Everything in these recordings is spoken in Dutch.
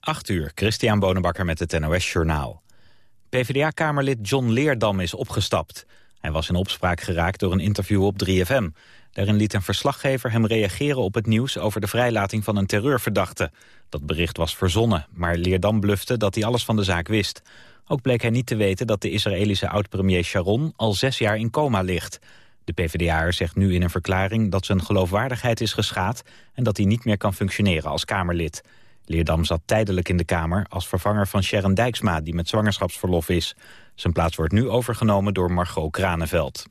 8 uur, Christian Bonenbakker met het NOS Journaal. PvdA-kamerlid John Leerdam is opgestapt. Hij was in opspraak geraakt door een interview op 3FM. Daarin liet een verslaggever hem reageren op het nieuws... over de vrijlating van een terreurverdachte. Dat bericht was verzonnen, maar Leerdam blufte dat hij alles van de zaak wist. Ook bleek hij niet te weten dat de Israëlische oud-premier Sharon... al zes jaar in coma ligt. De PvdA'er zegt nu in een verklaring dat zijn geloofwaardigheid is geschaad... en dat hij niet meer kan functioneren als Kamerlid. Leerdam zat tijdelijk in de Kamer als vervanger van Sharon Dijksma... die met zwangerschapsverlof is. Zijn plaats wordt nu overgenomen door Margot Kraneveld.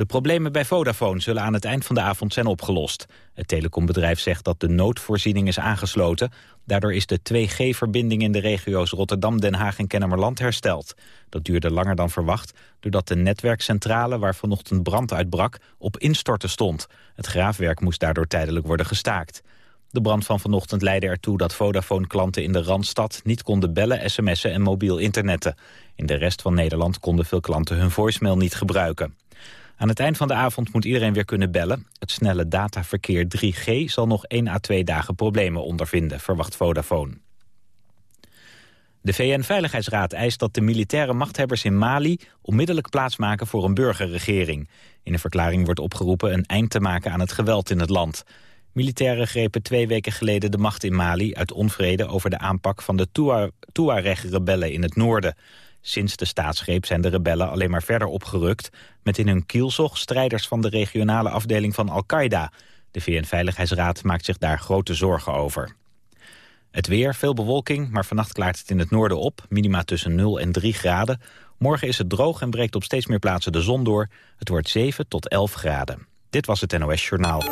De problemen bij Vodafone zullen aan het eind van de avond zijn opgelost. Het telecombedrijf zegt dat de noodvoorziening is aangesloten. Daardoor is de 2G-verbinding in de regio's Rotterdam, Den Haag en Kennemerland hersteld. Dat duurde langer dan verwacht, doordat de netwerkcentrale waar vanochtend brand uitbrak op instorten stond. Het graafwerk moest daardoor tijdelijk worden gestaakt. De brand van vanochtend leidde ertoe dat Vodafone-klanten in de Randstad niet konden bellen, sms'en en mobiel internetten. In de rest van Nederland konden veel klanten hun voicemail niet gebruiken. Aan het eind van de avond moet iedereen weer kunnen bellen. Het snelle dataverkeer 3G zal nog 1 à 2 dagen problemen ondervinden, verwacht Vodafone. De VN-veiligheidsraad eist dat de militaire machthebbers in Mali... onmiddellijk plaatsmaken voor een burgerregering. In een verklaring wordt opgeroepen een eind te maken aan het geweld in het land. Militairen grepen twee weken geleden de macht in Mali... uit onvrede over de aanpak van de Tuareg-rebellen in het noorden. Sinds de staatsgreep zijn de rebellen alleen maar verder opgerukt... met in hun kielzog strijders van de regionale afdeling van Al-Qaeda. De VN-veiligheidsraad maakt zich daar grote zorgen over. Het weer, veel bewolking, maar vannacht klaart het in het noorden op. Minima tussen 0 en 3 graden. Morgen is het droog en breekt op steeds meer plaatsen de zon door. Het wordt 7 tot 11 graden. Dit was het NOS Journaal.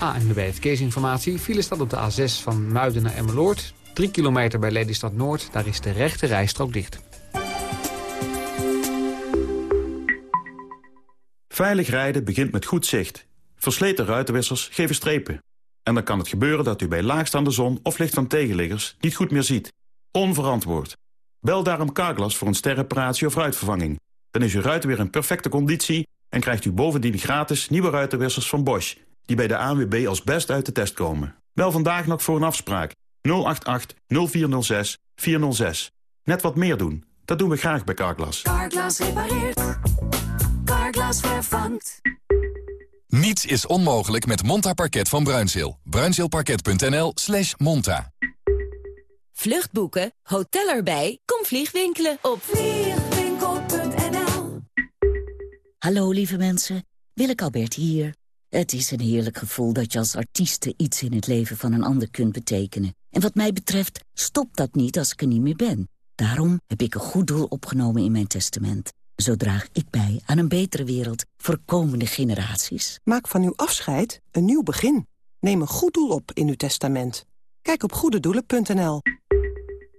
ANWB Verkeersinformatie. File staat op de A6 van Muiden naar Emmeloord. 3 kilometer bij Lelystad Noord. Daar is de rechte rijstrook dicht. Veilig rijden begint met goed zicht. Versleten ruitenwissers geven strepen. En dan kan het gebeuren dat u bij laagstaande zon of licht van tegenliggers niet goed meer ziet. Onverantwoord. Bel daarom Carglass voor een sterreparatie of ruitvervanging. Dan is uw ruit weer in perfecte conditie en krijgt u bovendien gratis nieuwe ruitenwissers van Bosch... die bij de ANWB als best uit de test komen. Bel vandaag nog voor een afspraak. 088 0406 406. Net wat meer doen. Dat doen we graag bij Carglass. Carglass repareert. Carglass vervangt. Niets is onmogelijk met Monta Parket van Bruinzeel. Bruinzeelparket.nl slash monta. Vluchtboeken, hotel erbij, kom vliegwinkelen op vliegwinkel.nl Hallo lieve mensen, Willeke Albert hier. Het is een heerlijk gevoel dat je als artieste iets in het leven van een ander kunt betekenen. En wat mij betreft stopt dat niet als ik er niet meer ben. Daarom heb ik een goed doel opgenomen in mijn testament. Zo draag ik bij aan een betere wereld voor komende generaties. Maak van uw afscheid een nieuw begin. Neem een goed doel op in uw testament. Kijk op goededoelen.nl.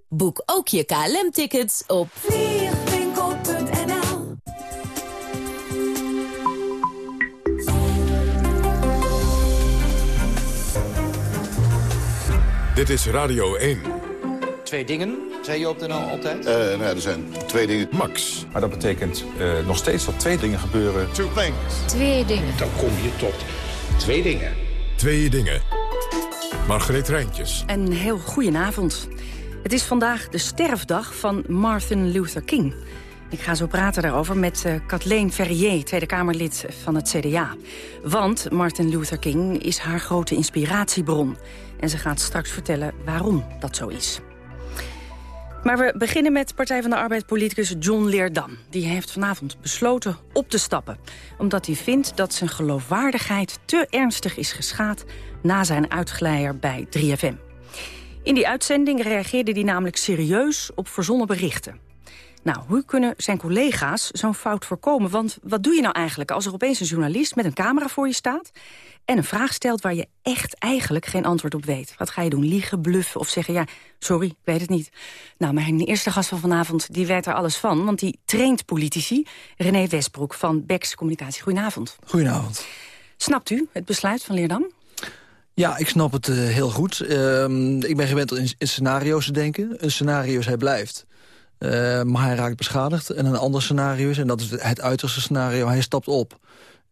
Boek ook je KLM-tickets op Dit is Radio 1. Twee dingen, zei je op de NL altijd? Uh, nou, er zijn twee dingen. Max. Maar dat betekent uh, nog steeds dat twee dingen gebeuren. Two things. Twee dingen. Dan kom je tot twee dingen. Twee dingen. Margreet Rijntjes. Een heel goedenavond. Het is vandaag de sterfdag van Martin Luther King. Ik ga zo praten daarover met uh, Kathleen Ferrier, Tweede Kamerlid van het CDA. Want Martin Luther King is haar grote inspiratiebron. En ze gaat straks vertellen waarom dat zo is. Maar we beginnen met Partij van de Arbeid-politicus John Leerdam. Die heeft vanavond besloten op te stappen. Omdat hij vindt dat zijn geloofwaardigheid te ernstig is geschaad... na zijn uitglijder bij 3FM. In die uitzending reageerde hij namelijk serieus op verzonnen berichten. Nou, hoe kunnen zijn collega's zo'n fout voorkomen? Want wat doe je nou eigenlijk als er opeens een journalist met een camera voor je staat... en een vraag stelt waar je echt eigenlijk geen antwoord op weet? Wat ga je doen? Liegen, bluffen of zeggen, ja, sorry, ik weet het niet. Nou, mijn eerste gast van vanavond, die weet er alles van... want die traint politici. René Westbroek van Bex Communicatie. Goedenavond. Goedenavond. Snapt u het besluit van Leerdam? Ja, ik snap het uh, heel goed. Uh, ik ben gewend in, in scenario's te denken. Een scenario is hij blijft. Uh, maar hij raakt beschadigd. En een ander scenario is, en dat is het uiterste scenario, hij stapt op.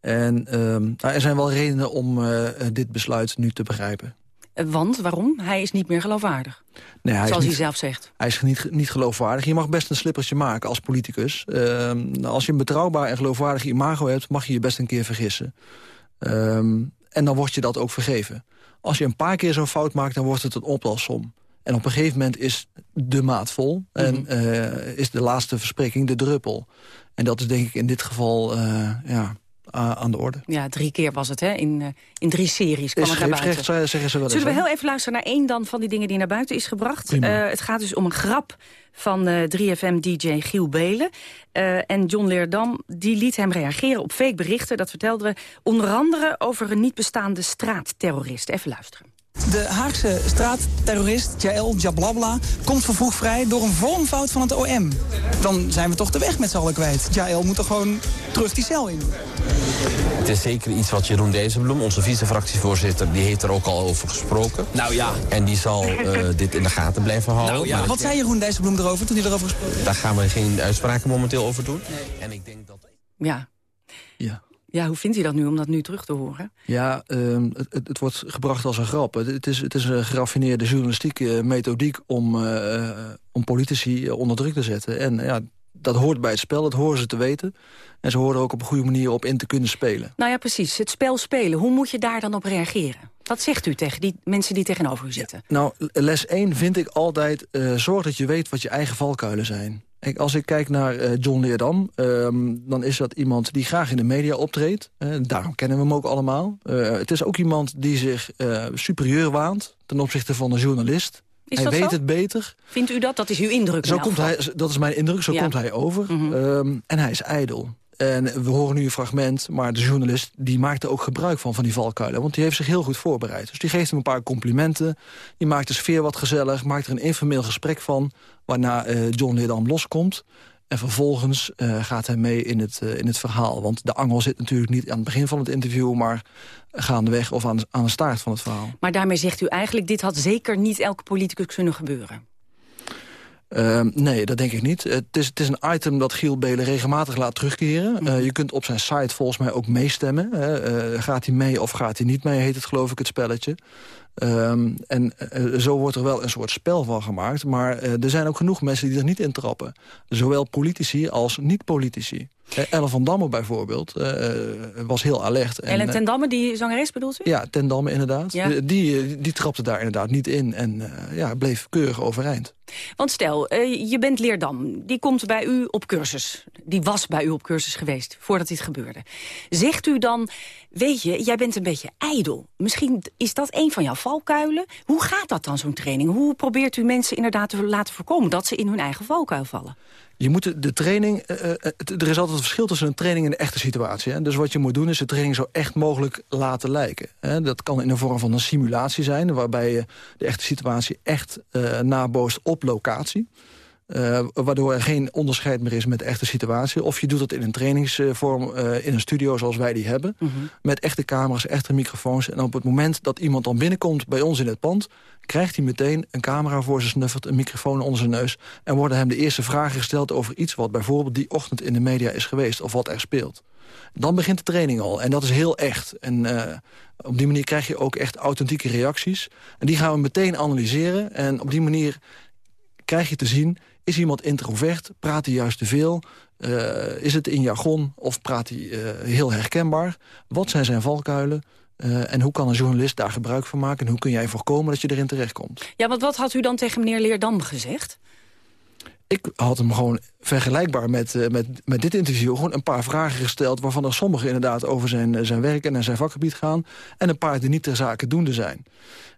En uh, er zijn wel redenen om uh, dit besluit nu te begrijpen. Eh, Want, waarom? Hij is niet meer geloofwaardig. Nee, hij Zoals niet- hij zelf zegt. Hij is niet, niet geloofwaardig. Je mag best een slippertje maken als politicus. Ehm, als je een betrouwbaar en geloofwaardig imago hebt... mag je je best een keer vergissen. Ehm, en dan wordt je dat ook vergeven. Als je een paar keer zo'n fout maakt, dan wordt het een optelsom. En op een gegeven moment is de maat vol. En eh, is de laatste verspreking de druppel. En dat is denk ik in dit geval eh, ja, aan de orde. Ja, drie keer was het, hè? In, eh, in drie series kwam Is het naar buiten. zeggen ze wel. Zullen we heel even luisteren naar één dan van die dingen die naar buiten is gebracht? Het gaat dus om een grap van eh 3FM-dj Giel Belen. En John Leerdam die liet hem reageren op fake berichten. Dat vertelde we onder andere over een niet bestaande straatterrorist. Even luisteren. De Haagse straatterrorist Jael Jablabla komt vervroegd vrij door een vormfout van het OM. Dan zijn we toch de weg met z'n allen kwijt. Jael moet toch gewoon terug die cel in. Het is zeker iets wat Jeroen Dijsselbloem, onze vice-fractievoorzitter... die heeft er ook al over gesproken. Nou ja. En die zal eh, dit in de gaten blijven houden. Nou ja, Maar wat zei Jeroen Dijsselbloem erover toen hij erover gesproken? Daar gaan we geen uitspraken momenteel over doen. En ik denk dat... Ja. Ja. Ja, hoe vindt u dat nu om dat nu terug te horen? Ja, ehm, het, het, wordt gebracht als een grap. Het, het is, het is een geraffineerde journalistieke methodiek om, eh, eh, om politici eh, onder druk te zetten. En ja, dat hoort bij het spel, dat horen ze te weten. En ze horen er ook op een goede manier op in te kunnen spelen. Nou ja, precies. Het spel spelen. Hoe moet je daar dan op reageren? Wat zegt u tegen die mensen die tegenover u zitten? Nou, les 1 vind ik altijd... eh, zorg dat je weet wat je eigen valkuilen zijn. Kijk, als ik kijk naar eh, John Leerdam... ehm, dan is dat iemand die graag in de media optreedt. Daarom kennen we hem ook allemaal. Eh, het is ook iemand die zich eh, superieur waant... ten opzichte van een journalist. Is hij weet zo? het beter. Vindt u dat? Dat is uw indruk in Zo komt hij, dat is mijn indruk, zo Ja. komt hij over. Mhm. Ehm, en hij is ijdel. En we horen nu een fragment, maar de journalist die maakt er ook gebruik van, van die valkuilen. Want die heeft zich heel goed voorbereid. Dus die geeft hem een paar complimenten. Die maakt de sfeer wat gezellig, maakt er een informeel gesprek van... waarna eh, John Leerdam loskomt. En vervolgens eh, gaat hij mee in het, eh, in het verhaal. Want de angel zit natuurlijk niet aan het begin van het interview... maar gaandeweg of aan aan de staart van het verhaal. Maar daarmee zegt u eigenlijk... dit had zeker niet elke politicus kunnen gebeuren. Ehm, nee, dat denk ik niet. Het is, het is een item dat Giel Belen regelmatig laat terugkeren. Eh, je kunt op zijn site volgens mij ook meestemmen. hè. Eh, gaat hij mee of gaat hij niet mee, heet het geloof ik het spelletje. Ehm, en eh, zo wordt er wel een soort spel van gemaakt. Maar er zijn ook genoeg mensen die er niet in trappen. Zowel politici als niet-politici. Eh, Ellen van Damme bijvoorbeeld eh, was heel alert. En, Ellen eh, ten Damme, die zangeres bedoelt u? ja, Ten Damme inderdaad. Ja. Eh, Die, eh, die trapte daar inderdaad niet in en eh, ja, bleef keurig overeind. Want stel, eh, je bent Leerdam, die komt bij u op cursus. Die was bij u op cursus geweest, voordat dit gebeurde. Zegt u dan, weet je, jij bent een beetje ijdel. Misschien is dat een van jouw valkuilen. Hoe gaat dat dan, zo'n training? Hoe probeert u mensen inderdaad te laten voorkomen... dat ze in hun eigen valkuil vallen? Je moet de, training, eh, eh, het- er is altijd een verschil tussen een training en een echte situatie. Hè? Dus wat je moet doen is de training zo echt mogelijk laten lijken. Hè? Dat kan in de vorm van een simulatie zijn, waarbij je de echte situatie echt eh naboost op locatie. Eh, waardoor er geen onderscheid meer is met de echte situatie. Of je doet het in een trainingsvorm eh, in een studio zoals wij die hebben. Met echte camera's, echte microfoons. En op het moment dat iemand dan binnenkomt bij ons in het pand... krijgt hij meteen een camera voor zijn snuffert, een microfoon onder zijn neus... en worden hem de eerste vragen gesteld over iets... wat bijvoorbeeld die ochtend in de media is geweest of wat er speelt. Dan begint de training al. En dat is heel echt. En eh, op die manier krijg je ook echt authentieke reacties. En die gaan we meteen analyseren. En op die manier krijg je te zien... is iemand introvert, praat hij juist te veel... Eh, is het in jargon of praat hij eh, heel herkenbaar? Wat zijn zijn valkuilen? Eh, en hoe kan een journalist daar gebruik van maken? En hoe kun jij voorkomen dat je erin terechtkomt? Ja, want wat had u dan tegen meneer Leerdam gezegd? Ik had hem gewoon vergelijkbaar met, met, met dit interview... gewoon een paar vragen gesteld... waarvan er sommige inderdaad over zijn, zijn werk en zijn vakgebied gaan... en een paar die niet ter zake doende zijn.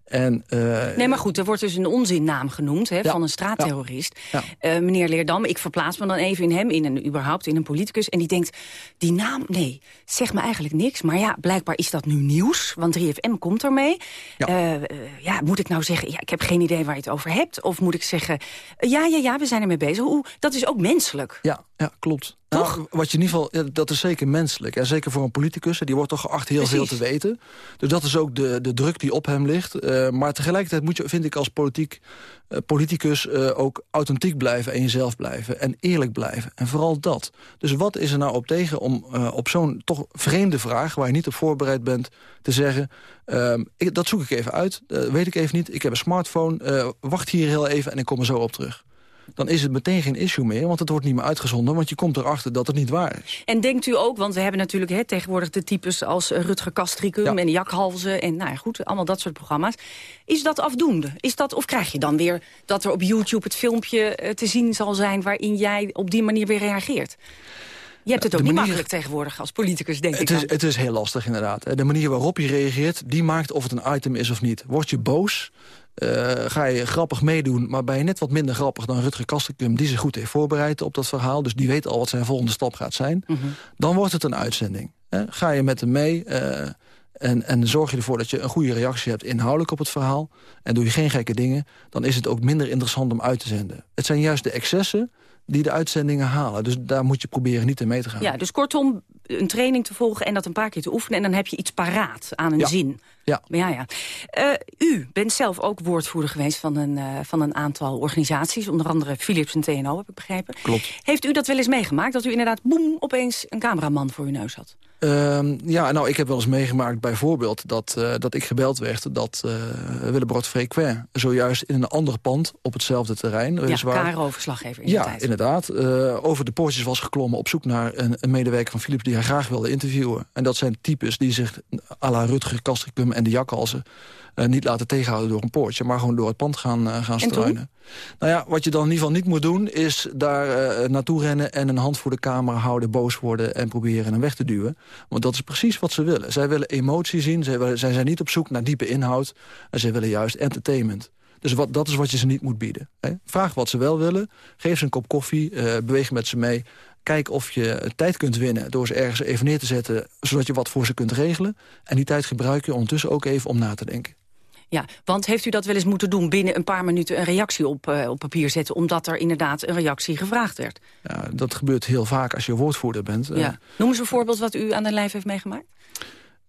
En, eh, Nee, maar goed, er wordt dus een onzinnaam genoemd hè, Ja. van een straatterrorist. Ja. Eh, meneer Leerdam, ik verplaats me dan even in hem, in een, überhaupt in een politicus. En die denkt, die naam, nee, zegt me eigenlijk niks. Maar ja, blijkbaar is dat nu nieuws, want 3FM komt ermee. Ja. Eh, ja, moet ik nou zeggen, ja, ik heb geen idee waar je het over hebt? Of moet ik zeggen, ja, ja, ja, we zijn ermee bezig. Dat is ook menselijk. Ja, ja klopt. Nou, wat je in ieder geval, ja, dat is zeker menselijk. En zeker voor een politicus, die wordt toch geacht heel veel te weten. Dus dat is ook de, de druk die op hem ligt. Uh, maar tegelijkertijd moet je, vind ik als politiek, uh, politicus uh, ook authentiek blijven en jezelf blijven. En eerlijk blijven. En vooral dat. Dus wat is er nou op tegen om op zo'n toch vreemde vraag... waar je niet op voorbereid bent, te zeggen... Ehm, ik, dat zoek ik even uit, weet ik even niet. Ik heb een smartphone, wacht hier heel even en ik kom er zo op terug dan is het meteen geen issue meer. Want het wordt niet meer uitgezonden, want je komt erachter dat het niet waar is. En denkt u ook, want we hebben natuurlijk hè, tegenwoordig de types als Rutger Kastricum en Jakhalzen en nou ja, goed, allemaal dat soort programma's. Is dat afdoende? Is dat, of krijg je dan weer dat er op YouTube het filmpje eh, te zien zal zijn waarin jij op die manier weer reageert? Je hebt het ook niet makkelijk tegenwoordig als politicus, denk het ik. Is, het is heel lastig, inderdaad. De manier waarop je reageert, die maakt of het een item is of niet. Word je boos, uh, ga je grappig meedoen, maar ben je net wat minder grappig dan Rutger Kastrikum... die zich goed heeft voorbereid op dat verhaal, dus die weet al wat zijn volgende stap gaat zijn... Mhm. dan wordt het een uitzending. Hè? Ga je met hem mee uh, en, en zorg je ervoor dat je een goede reactie hebt inhoudelijk op het verhaal... en doe je geen gekke dingen, dan is het ook minder interessant om uit te zenden. Het zijn juist de excessen die de uitzendingen halen. Dus daar moet je proberen niet in mee te gaan. Ja, dus kortom, een training te volgen en dat een paar keer te oefenen... en dan heb je iets paraat aan een zin. Ja. ja, ja. Uh, u bent zelf ook woordvoerder geweest van een, uh, van een aantal organisaties. Onder andere Philips en TNO, heb ik begrepen. Klopt. Heeft u dat wel eens meegemaakt? Dat u inderdaad, boem, opeens een cameraman voor uw neus had? Uh, ja, nou, ik heb wel eens meegemaakt bijvoorbeeld dat, uh, dat ik gebeld werd... dat uh, Willebrod Frequin zojuist in een ander pand op hetzelfde terrein... Ja, KRO-verslaggever in Ja, tijd. inderdaad. over de poortjes was geklommen op zoek naar een, een, medewerker van Philips... die hij graag wilde interviewen. En dat zijn types die zich à la Rutger Kastricum en de jakhalzen... Uh, niet laten tegenhouden door een poortje... maar gewoon door het pand gaan, uh, gaan struinen. Nou ja, wat je dan in ieder geval niet moet doen... is daar uh, naartoe rennen en een hand voor de camera houden... boos worden en proberen hem weg te duwen. Want dat is precies wat ze willen. Zij willen emotie zien, zij, willen, zij zijn niet op zoek naar diepe inhoud... en zij willen juist entertainment. Dus wat, dat is wat je ze niet moet bieden. Hè? Vraag wat ze wel willen, geef ze een kop koffie, beweeg met ze mee... Kijk of je tijd kunt winnen door ze ergens even neer te zetten... zodat je wat voor ze kunt regelen. En die tijd gebruik je ondertussen ook even om na te denken. Ja, want heeft u dat wel eens moeten doen... binnen een paar minuten een reactie op, uh, op papier zetten... omdat er inderdaad een reactie gevraagd werd? Ja, dat gebeurt heel vaak als je woordvoerder bent. Ja. Noem eens een voorbeeld wat u aan de lijf heeft meegemaakt.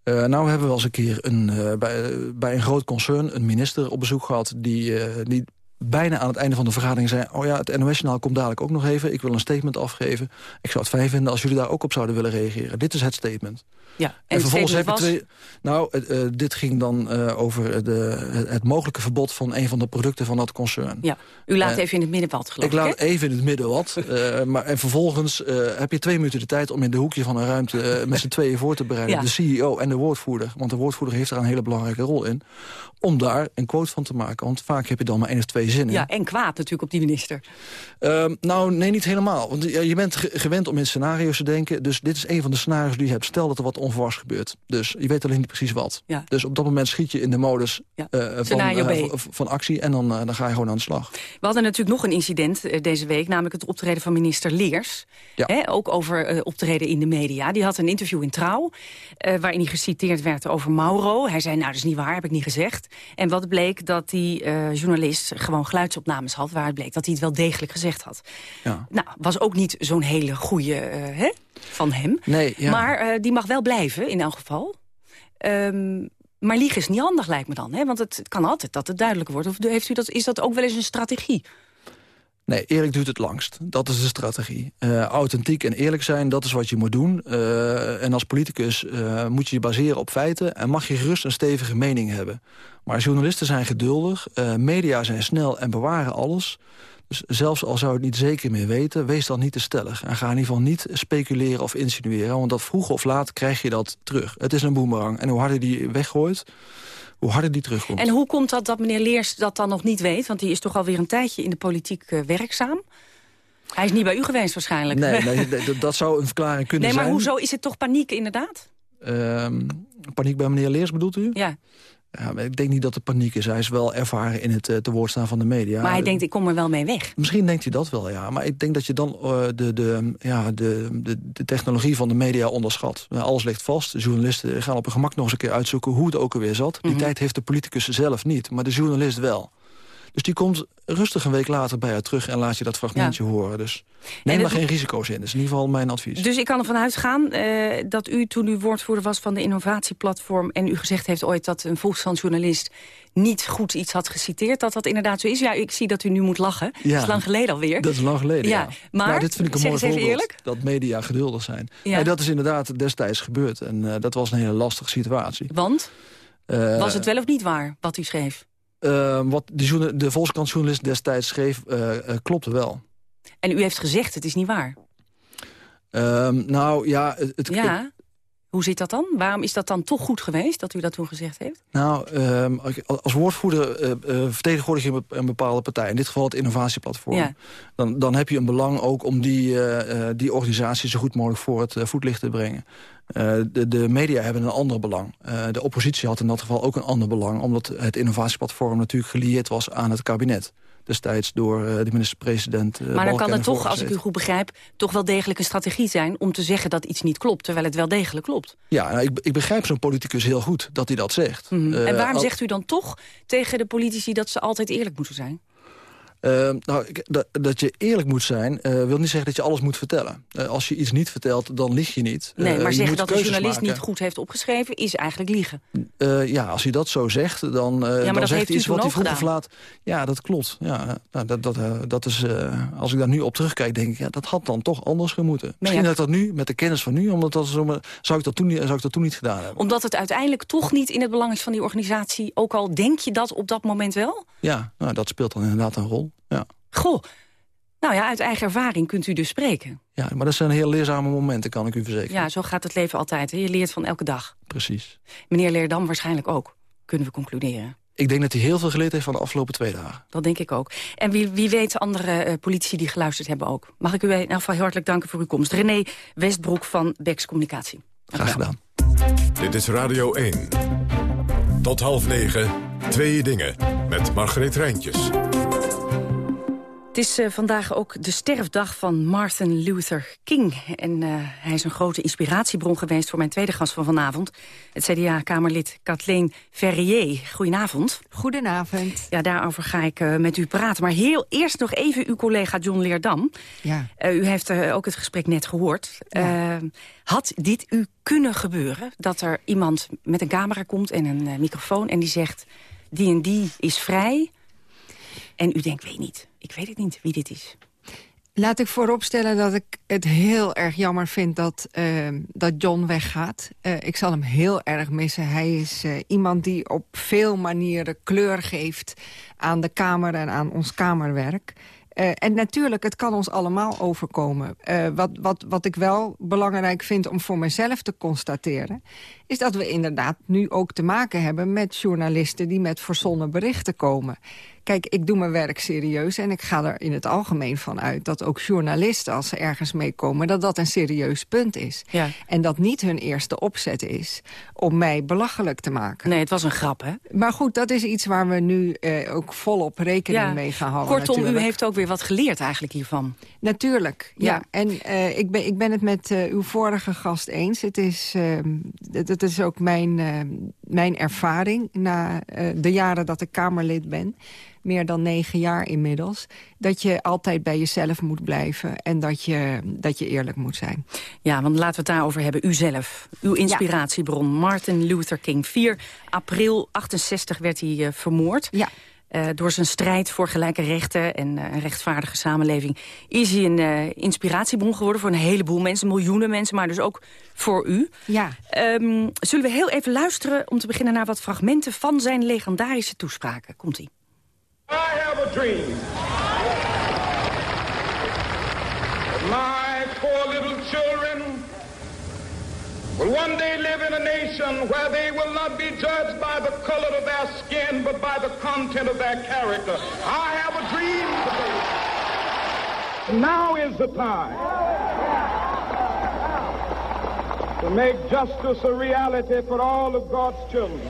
Uh, nou hebben we wel eens een keer een, uh, bij, bij een groot concern... een minister op bezoek gehad die, die bijna aan het einde van de vergadering zei... oh ja, het NOS-journaal komt dadelijk ook nog even. Ik wil een statement afgeven. Ik zou het fijn vinden als jullie daar ook op zouden willen reageren. Dit is het statement. Ja, en, en vervolgens heb je was... twee... Nou, uh, dit ging dan uh, over de, het, het, mogelijke verbod van een van de producten van dat concern. Ja, u laat uh, even in het midden wat, geloof ik. Ik laat even in het midden wat. maar, en vervolgens heb je twee minuten de tijd om in de hoekje van een ruimte... met z'n tweeën voor te bereiden. Ja. De CEO en de woordvoerder. Want de woordvoerder heeft daar een hele belangrijke rol in. Om daar een quote van te maken. Want vaak heb je dan maar één of twee zinnen. Ja, en kwaad natuurlijk op die minister. Uh, nou, nee, niet helemaal. Want je bent gewend om in scenario's te denken. Dus dit is een van de scenario's die je hebt. Stel dat er wat onverwachts gebeurt. Dus je weet alleen niet precies wat. Ja. Dus op dat moment schiet je in de modus ja. uh, van, uh, van, actie. En dan, dan ga je gewoon aan de slag. We hadden natuurlijk nog een incident deze week. Namelijk het optreden van minister Leers. Ja. Hè, ook over optreden in de media. Die had een interview in Trouw. waarin hij geciteerd werd over Mauro. Hij zei, nou dat is niet waar, heb ik niet gezegd. En wat bleek dat die journalist gewoon geluidsopnames had... waar het bleek dat hij het wel degelijk gezegd had. Ja. Nou, was ook niet zo'n hele goede hè, van hem. Nee, ja. Maar die mag wel blijven, in elk geval. Um, maar liegen is niet handig, lijkt me dan. Hè? Want het, kan altijd dat het duidelijk wordt. Of heeft u dat, is dat ook wel eens een strategie? Nee, eerlijk duurt het langst. Dat is de strategie. Uh, authentiek en eerlijk zijn, dat is wat je moet doen. Uh, en als politicus uh, moet je je baseren op feiten... en mag je gerust een stevige mening hebben. Maar journalisten zijn geduldig, media zijn snel en bewaren alles... Dus zelfs al zou het niet zeker meer weten, wees dan niet te stellig. En ga in ieder geval niet speculeren of insinueren. Want dat vroeg of laat krijg je dat terug. Het is een boemerang. En hoe harder die weggooit, hoe harder die terugkomt. En hoe komt dat dat meneer Leers dat dan nog niet weet? Want die is toch alweer een tijdje in de politiek uh, werkzaam. Hij is niet bij u geweest waarschijnlijk. Nee, nee dat zou een verklaring kunnen zijn. Nee, maar zijn. hoezo is het toch paniek inderdaad? Um, paniek bij meneer Leers bedoelt u? Ja. Ja, maar ik denk niet dat er paniek is. Hij is wel ervaren in het uh, te woord staan van de media. Maar hij denkt, ik kom er wel mee weg. Misschien denkt hij dat wel, ja. Maar ik denk dat je dan uh, de, de, ja, de, de, de technologie van de media onderschat. Alles ligt vast. De journalisten gaan op een gemak nog eens een keer uitzoeken... hoe het ook alweer zat. Die mm -hmm. tijd heeft de politicus zelf niet, maar de journalist wel. Dus die komt rustig een week later bij jou terug en laat je dat fragmentje horen. Dus neem daar geen risico's in. Dat is in ieder geval mijn advies. Dus ik kan ervan uitgaan uh, dat u toen u woordvoerder was van de innovatieplatform... en u gezegd heeft ooit dat een Volkskrant-journalist niet goed iets had geciteerd... dat dat inderdaad zo is. Ja, ik zie dat u nu moet lachen. Ja, dat is lang geleden alweer. Dat is lang geleden, ja. Maar, nou, dit vind ik een mooi voorbeeld, eerlijk. dat media geduldig zijn. Ja. Nee, dat is inderdaad destijds gebeurd. En uh, dat was een hele lastige situatie. Want? Uh, was het wel of niet waar, wat u schreef? Uh, wat de, de Volkskrant-journalist destijds schreef, uh, klopte wel. En u heeft gezegd, het is niet waar? Ehm, nou, ja... Het, ja. Hoe zit dat dan? Waarom is dat dan toch goed geweest dat u dat toen gezegd heeft? Nou, uh, als woordvoerder uh, uh, vertegenwoordig je een bepaalde partij. In dit geval het innovatieplatform. Ja. Dan, dan heb je een belang ook om die, die organisatie zo goed mogelijk voor het voetlicht te brengen. de, de, media hebben een ander belang. de oppositie had in dat geval ook een ander belang... omdat het innovatieplatform natuurlijk gelieerd was aan het kabinet destijds door eh, de minister-president. Uh, maar dan kan het toch, als ik u goed begrijp, toch wel degelijk een strategie zijn... om te zeggen dat iets niet klopt, terwijl het wel degelijk klopt. Ja, nou, ik, ik, begrijp zo'n politicus heel goed dat hij dat zegt. Mhm. en waarom zegt u dan toch tegen de politici dat ze altijd eerlijk moeten zijn? Uh, nou, dat, dat, je eerlijk moet zijn, uh, wil niet zeggen dat je alles moet vertellen. Uh, als je iets niet vertelt, dan lieg je niet. Nee, maar zeggen dat de journalist niet goed heeft opgeschreven, is eigenlijk liegen. ja, als hij dat zo zegt, dan, ja, dan zegt hij iets wat hij vroeger verlaat. Ja, dat klopt. Ja, nou, dat, dat, dat is, als ik daar nu op terugkijk, denk ik, ja, dat had dan toch anders gemoeten. Misschien had ik dat nu, met de kennis van nu, omdat dat zo, zou, ik dat toen, zou ik dat toen niet gedaan hebben. Omdat het uiteindelijk toch niet in het belang is van die organisatie, ook al denk je dat op dat moment wel? Ja, nou, dat speelt dan inderdaad een rol. Ja. Goh, nou ja, uit eigen ervaring kunt u dus spreken. Ja, maar dat zijn heel leerzame momenten, kan ik u verzekeren. Ja, zo gaat het leven altijd. Hè? Je leert van elke dag. Precies. Meneer Leerdam waarschijnlijk ook, kunnen we concluderen. Ik denk dat hij heel veel geleerd heeft van de afgelopen twee dagen. Dat denk ik ook. En wie, wie weet andere uh, politici die geluisterd hebben ook. Mag ik u in elk geval hartelijk danken voor uw komst. René Westbroek van Bex Communicatie. Graag gedaan. Dit is Radio 1. Tot half negen, twee dingen. Met Margreet Rijntjes. Het is uh, vandaag ook de sterfdag van Martin Luther King. En uh, hij is een grote inspiratiebron geweest voor mijn tweede gast van vanavond. Het CDA-kamerlid Kathleen Ferrier. Goedenavond. Goedenavond. Ja, daarover ga ik uh, met u praten. Maar heel eerst nog even uw collega John Leerdam. Ja. u heeft ook het gesprek net gehoord. Ja. had dit u kunnen gebeuren? Dat er iemand met een camera komt en een microfoon en die zegt... die en die is vrij... En u denkt, weet niet, ik weet het niet wie dit is. Laat ik vooropstellen dat ik het heel erg jammer vind dat, uh, dat John weggaat. Uh, ik zal hem heel erg missen. Hij is uh, iemand die op veel manieren kleur geeft aan de Kamer en aan ons Kamerwerk. Uh, en natuurlijk, het kan ons allemaal overkomen. Wat, wat, wat ik wel belangrijk vind om voor mezelf te constateren... is dat we inderdaad nu ook te maken hebben met journalisten... die met verzonnen berichten komen. Kijk, ik doe mijn werk serieus en ik ga er in het algemeen van uit... dat ook journalisten, als ze ergens meekomen, dat dat een serieus punt is. Ja. En dat niet hun eerste opzet is om mij belachelijk te maken. Nee, het was een grap, hè? Maar goed, dat is iets waar we nu eh, ook volop rekening ja. mee gaan houden. Kortom, natuurlijk. u heeft ook weer wat geleerd eigenlijk hiervan. Natuurlijk, ja. ja. En uh, ik, ben, ik ben het met uh, uw vorige gast eens. Het is, dat is ook mijn, mijn ervaring na de jaren dat ik Kamerlid ben meer dan negen jaar inmiddels... dat je altijd bij jezelf moet blijven en dat je, dat je eerlijk moet zijn. Ja, want laten we het daarover hebben. U zelf, uw inspiratiebron, ja. Martin Luther King. 4 april 68 werd hij uh, vermoord. Ja. Uh, door zijn strijd voor gelijke rechten en uh, een rechtvaardige samenleving... is hij een uh, inspiratiebron geworden voor een heleboel mensen. Miljoenen mensen, maar dus ook voor u. Ja. Um, zullen we heel even luisteren om te beginnen naar wat fragmenten... van zijn legendarische toespraken. Komt-ie. I have a dream my poor little children will one day live in a nation where they will not be judged by the color of their skin, but by the content of their character. I have a dream today. Now is the time to make justice a reality for all of God's children.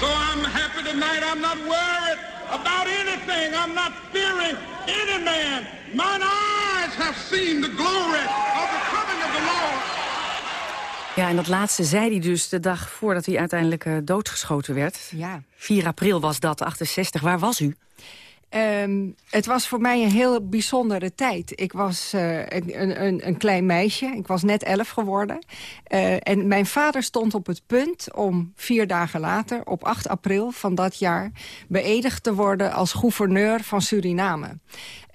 So I'm happy tonight. I'm not worried about anything. I'm not fearing any man. Mine eyes have seen the glory of the coming of the Lord. Ja, en dat laatste zei hij dus de dag voordat hij uiteindelijk uh, doodgeschoten werd. Ja. 4 april was dat, 68. Waar was u? Um, het was voor mij een heel bijzondere tijd. Ik was uh, een, een, een, klein meisje. Ik was net elf geworden. Uh, en mijn vader stond op het punt om vier dagen later... op 8 april van dat jaar beëdigd te worden als gouverneur van Suriname.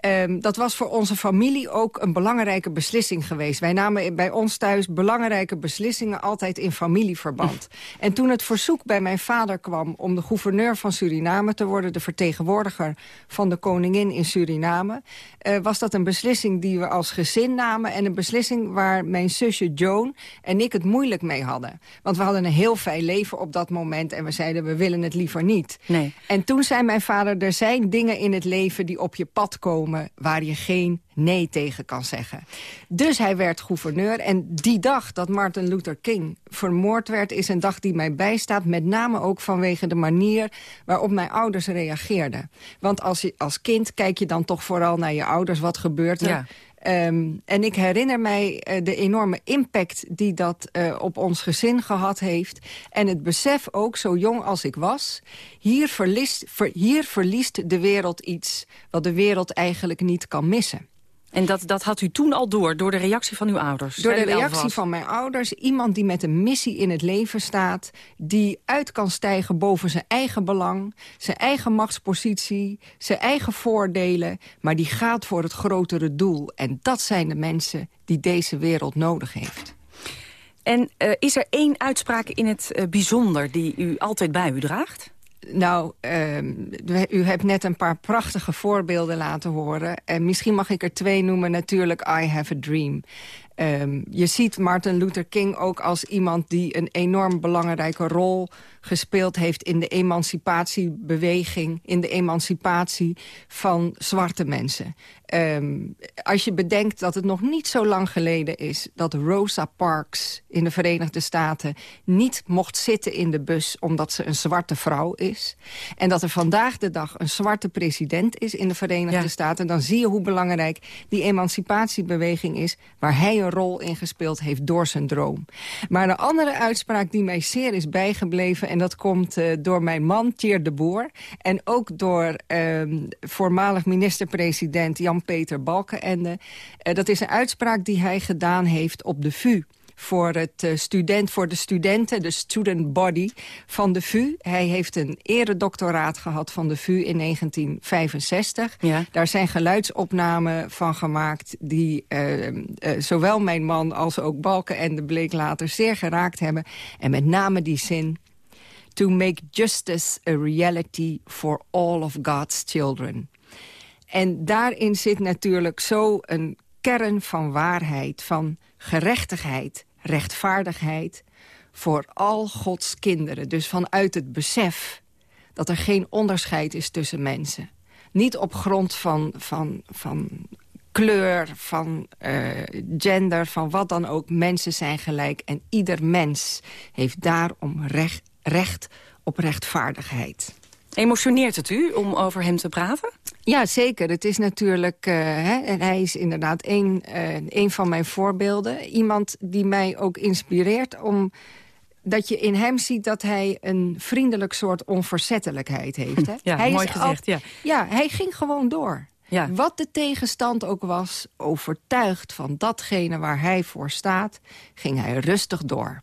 Um, dat was voor onze familie ook een belangrijke beslissing geweest. Wij namen bij ons thuis belangrijke beslissingen altijd in familieverband. En toen het verzoek bij mijn vader kwam om de gouverneur van Suriname te worden... de vertegenwoordiger van de koningin in Suriname... Uh, was dat een beslissing die we als gezin namen... en een beslissing waar mijn zusje Joan en ik het moeilijk mee hadden. Want we hadden een heel fijn leven op dat moment... en we zeiden, we willen het liever niet. Nee. En toen zei mijn vader, er zijn dingen in het leven die op je pad komen waar je geen nee tegen kan zeggen. Dus hij werd gouverneur. En die dag dat Martin Luther King vermoord werd... is een dag die mij bijstaat. Met name ook vanwege de manier waarop mijn ouders reageerden. Want als, je, als kind kijk je dan toch vooral naar je ouders. Wat gebeurt er? Ja. Um, en ik herinner mij uh, de enorme impact die dat uh, op ons gezin gehad heeft. En het besef ook, zo jong als ik was... hier verliest, ver, hier verliest de wereld iets wat de wereld eigenlijk niet kan missen. En dat, dat had u toen al door, door de reactie van uw ouders? Door de reactie van mijn ouders. Iemand die met een missie in het leven staat... die uit kan stijgen boven zijn eigen belang... zijn eigen machtspositie, zijn eigen voordelen... maar die gaat voor het grotere doel. En dat zijn de mensen die deze wereld nodig heeft. En uh, is er één uitspraak in het uh, bijzonder die u altijd bij u draagt? Nou, uh, u hebt net een paar prachtige voorbeelden laten horen. En misschien mag ik er twee noemen. Natuurlijk I Have a Dream. Um, je ziet Martin Luther King ook als iemand die een enorm belangrijke rol gespeeld heeft in de emancipatiebeweging, in de emancipatie van zwarte mensen. Um, als je bedenkt dat het nog niet zo lang geleden is... dat Rosa Parks in de Verenigde Staten niet mocht zitten in de bus... omdat ze een zwarte vrouw is. En dat er vandaag de dag een zwarte president is in de Verenigde ja. Staten... dan zie je hoe belangrijk die emancipatiebeweging is... waar hij een rol in gespeeld heeft door zijn droom. Maar een andere uitspraak die mij zeer is bijgebleven... en dat komt uh, door mijn man, Thier de Boer... en ook door uh, voormalig minister-president Jan-Peter Balkenende. Uh, dat is een uitspraak die hij gedaan heeft op de VU voor, het, uh, student, voor de studenten, de student body van de VU. Hij heeft een eredoctoraat gehad van de VU in 1965. Ja. Daar zijn geluidsopnamen van gemaakt... die uh, uh, zowel mijn man als ook Balken en de bleek later zeer geraakt hebben. En met name die zin... To make justice a reality for all of God's children. En daarin zit natuurlijk zo een kern van waarheid, van gerechtigheid rechtvaardigheid voor al Gods kinderen. Dus vanuit het besef dat er geen onderscheid is tussen mensen. Niet op grond van, van, van kleur, van uh, gender, van wat dan ook. Mensen zijn gelijk en ieder mens heeft daarom recht, recht op rechtvaardigheid. Emotioneert het u om over hem te praten? Ja, zeker. Het is natuurlijk, uh, hè, en hij is inderdaad een, uh, een van mijn voorbeelden. Iemand die mij ook inspireert om dat je in hem ziet dat hij een vriendelijk soort onverzettelijkheid heeft. Hè? Ja, hij mooi gezegd, al, ja. Ja, hij ging gewoon door. Ja. Wat de tegenstand ook was, overtuigd van datgene waar hij voor staat... ging hij rustig door.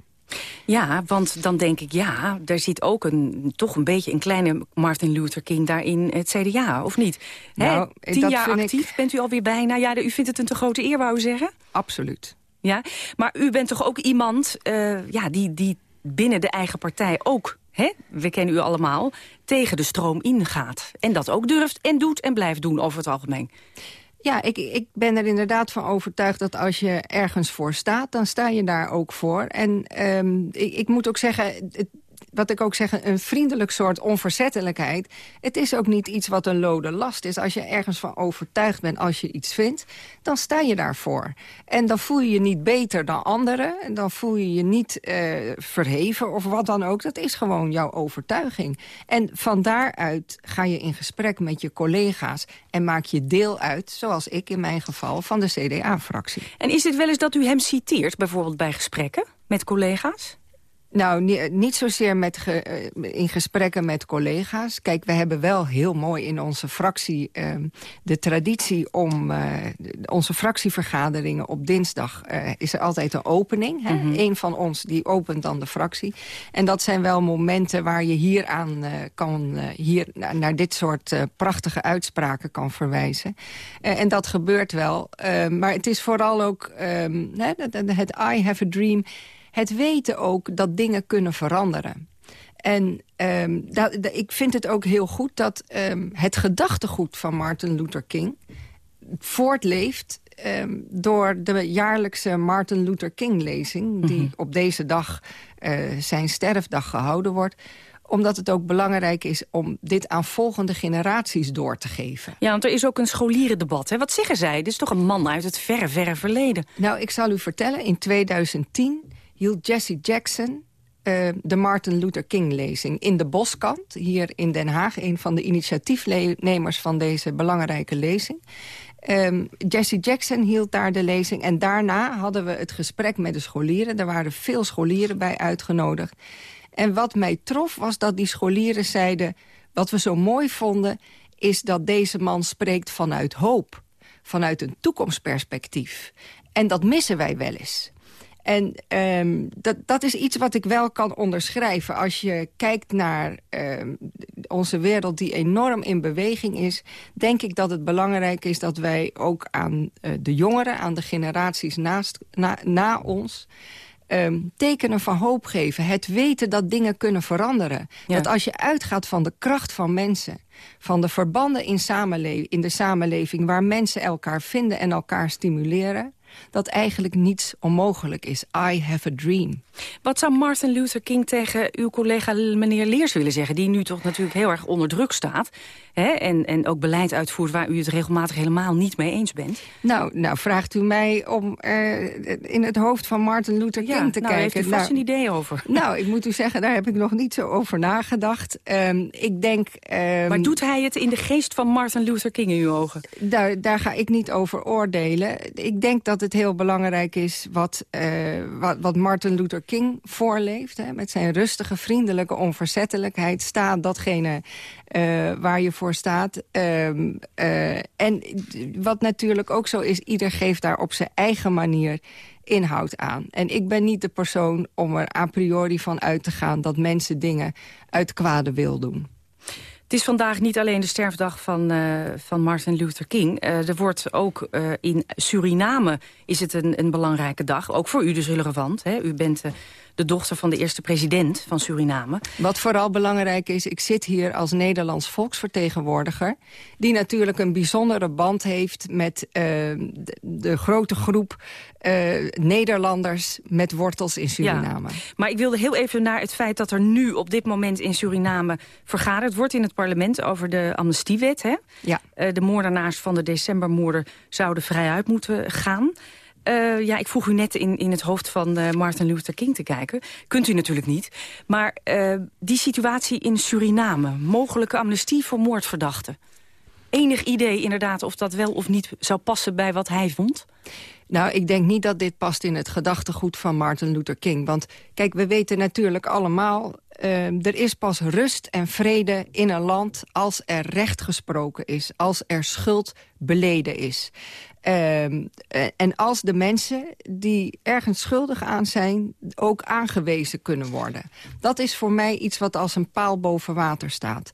Ja, want dan denk ik, ja, daar zit ook een, toch een beetje een kleine Martin Luther King daar in het CDA, of niet? Nou, Hè, tien dat jaar vind actief, ik- bent u alweer bijna. Ja, u vindt het een te grote eer, wou u zeggen? Absoluut. Ja, maar u bent toch ook iemand uh, ja, die, die binnen de eigen partij ook... Hè, we kennen u allemaal, tegen de stroom ingaat. En dat ook durft en doet en blijft doen over het algemeen. Ja, ik, ik ben er inderdaad van overtuigd dat als je ergens voor staat... dan sta je daar ook voor. En um, ik, ik moet ook zeggen... Het, wat ik ook zeg, een vriendelijk soort onverzettelijkheid. Het is ook niet iets wat een lode last is. Als je ergens van overtuigd bent, als je iets vindt, dan sta je daarvoor. En dan voel je je niet beter dan anderen. En dan voel je je niet uh, verheven of wat dan ook. Dat is gewoon jouw overtuiging. En van daaruit ga je in gesprek met je collega's... en maak je deel uit, zoals ik in mijn geval, van de CDA-fractie. En is het wel eens dat u hem citeert, bijvoorbeeld bij gesprekken met collega's? Nou, niet, zozeer met ge, eh, in gesprekken met collega's. Kijk, we hebben wel heel mooi in onze fractie uh, de traditie om uh, onze fractievergaderingen op dinsdag uh, is er altijd een opening. Hè? Mm -hmm. Eén van ons die opent dan de fractie. En dat zijn wel momenten waar je hier aan kan hier naar dit soort prachtige uitspraken kan verwijzen. en dat gebeurt wel. maar het is vooral ook um, het I have a dream het weten ook dat dingen kunnen veranderen. En um, dat, ik vind het ook heel goed dat um, het gedachtegoed van Martin Luther King... voortleeft um, door de jaarlijkse Martin Luther King-lezing... die mm -hmm. op deze dag uh, zijn sterfdag gehouden wordt omdat het ook belangrijk is om dit aan volgende generaties door te geven. Ja, want er is ook een scholierendebat. Hè? Wat zeggen zij? Dit is toch een man uit het verre, verre verleden? Nou, ik zal u vertellen, in 2010 hield Jesse Jackson uh, de Martin Luther King-lezing in de Boskant, hier in Den Haag. Een van de initiatiefnemers van deze belangrijke lezing. Um, Jesse Jackson hield daar de lezing. En daarna hadden we het gesprek met de scholieren. Er waren veel scholieren bij uitgenodigd. En wat mij trof was dat die scholieren zeiden... wat we zo mooi vonden, is dat deze man spreekt vanuit hoop. Vanuit een toekomstperspectief. En dat missen wij wel eens. En um, dat, dat is iets wat ik wel kan onderschrijven. Als je kijkt naar um, onze wereld die enorm in beweging is... denk ik dat het belangrijk is dat wij ook aan uh, de jongeren... aan de generaties naast, na, na ons... Um, tekenen van hoop geven. Het weten dat dingen kunnen veranderen. Ja. Dat als je uitgaat van de kracht van mensen... van de verbanden in, in de samenleving... waar mensen elkaar vinden en elkaar stimuleren dat eigenlijk niets onmogelijk is. I have a dream. Wat zou Martin Luther King tegen uw collega meneer Leers willen zeggen... die nu toch natuurlijk heel erg onder druk staat... Hè, en, en ook beleid uitvoert waar u het regelmatig helemaal niet mee eens bent? Nou, nou vraagt u mij om uh, in het hoofd van Martin Luther King ja, te nou, kijken. heeft u vast nou, een idee over. Nou, ik moet u zeggen, daar heb ik nog niet zo over nagedacht. Um, ik denk... Um, maar doet hij het in de geest van Martin Luther King in uw ogen? Daar, daar ga ik niet over oordelen. Ik denk dat het heel belangrijk is wat, uh, wat, wat Martin Luther King voorleeft. Hè, met zijn rustige, vriendelijke onverzettelijkheid staat datgene uh, waar je voor staat. Um, uh, en wat natuurlijk ook zo is, ieder geeft daar op zijn eigen manier inhoud aan. En ik ben niet de persoon om er a priori van uit te gaan... dat mensen dingen uit kwade wil doen. Het is vandaag niet alleen de sterfdag van, uh, van Martin Luther King. Uh, er wordt ook uh, in Suriname is het een, een belangrijke dag. Ook voor u dus relevant. Hè? U bent de dochter van de eerste president van Suriname. Wat vooral belangrijk is, ik zit hier als Nederlands volksvertegenwoordiger... die natuurlijk een bijzondere band heeft met uh, de, de, grote groep uh, Nederlanders... met wortels in Suriname. Ja, maar ik wilde heel even naar het feit dat er nu op dit moment in Suriname... vergaderd wordt in het parlement over de amnestiewet. Hè? Ja. Uh, de moordenaars van de decembermoorden zouden vrijuit moeten gaan... Uh, ja, ik vroeg u net in, in het hoofd van uh, Martin Luther King te kijken. Kunt u natuurlijk niet. Maar uh, die situatie in Suriname, mogelijke amnestie voor moordverdachten. Enig idee inderdaad of dat wel of niet zou passen bij wat hij vond? Nou, ik denk niet dat dit past in het gedachtegoed van Martin Luther King. Want kijk, we weten natuurlijk allemaal... Uh, er is pas rust en vrede in een land als er recht gesproken is. Als er schuld beleden is. Uh, en als de mensen die ergens schuldig aan zijn... ook aangewezen kunnen worden. Dat is voor mij iets wat als een paal boven water staat.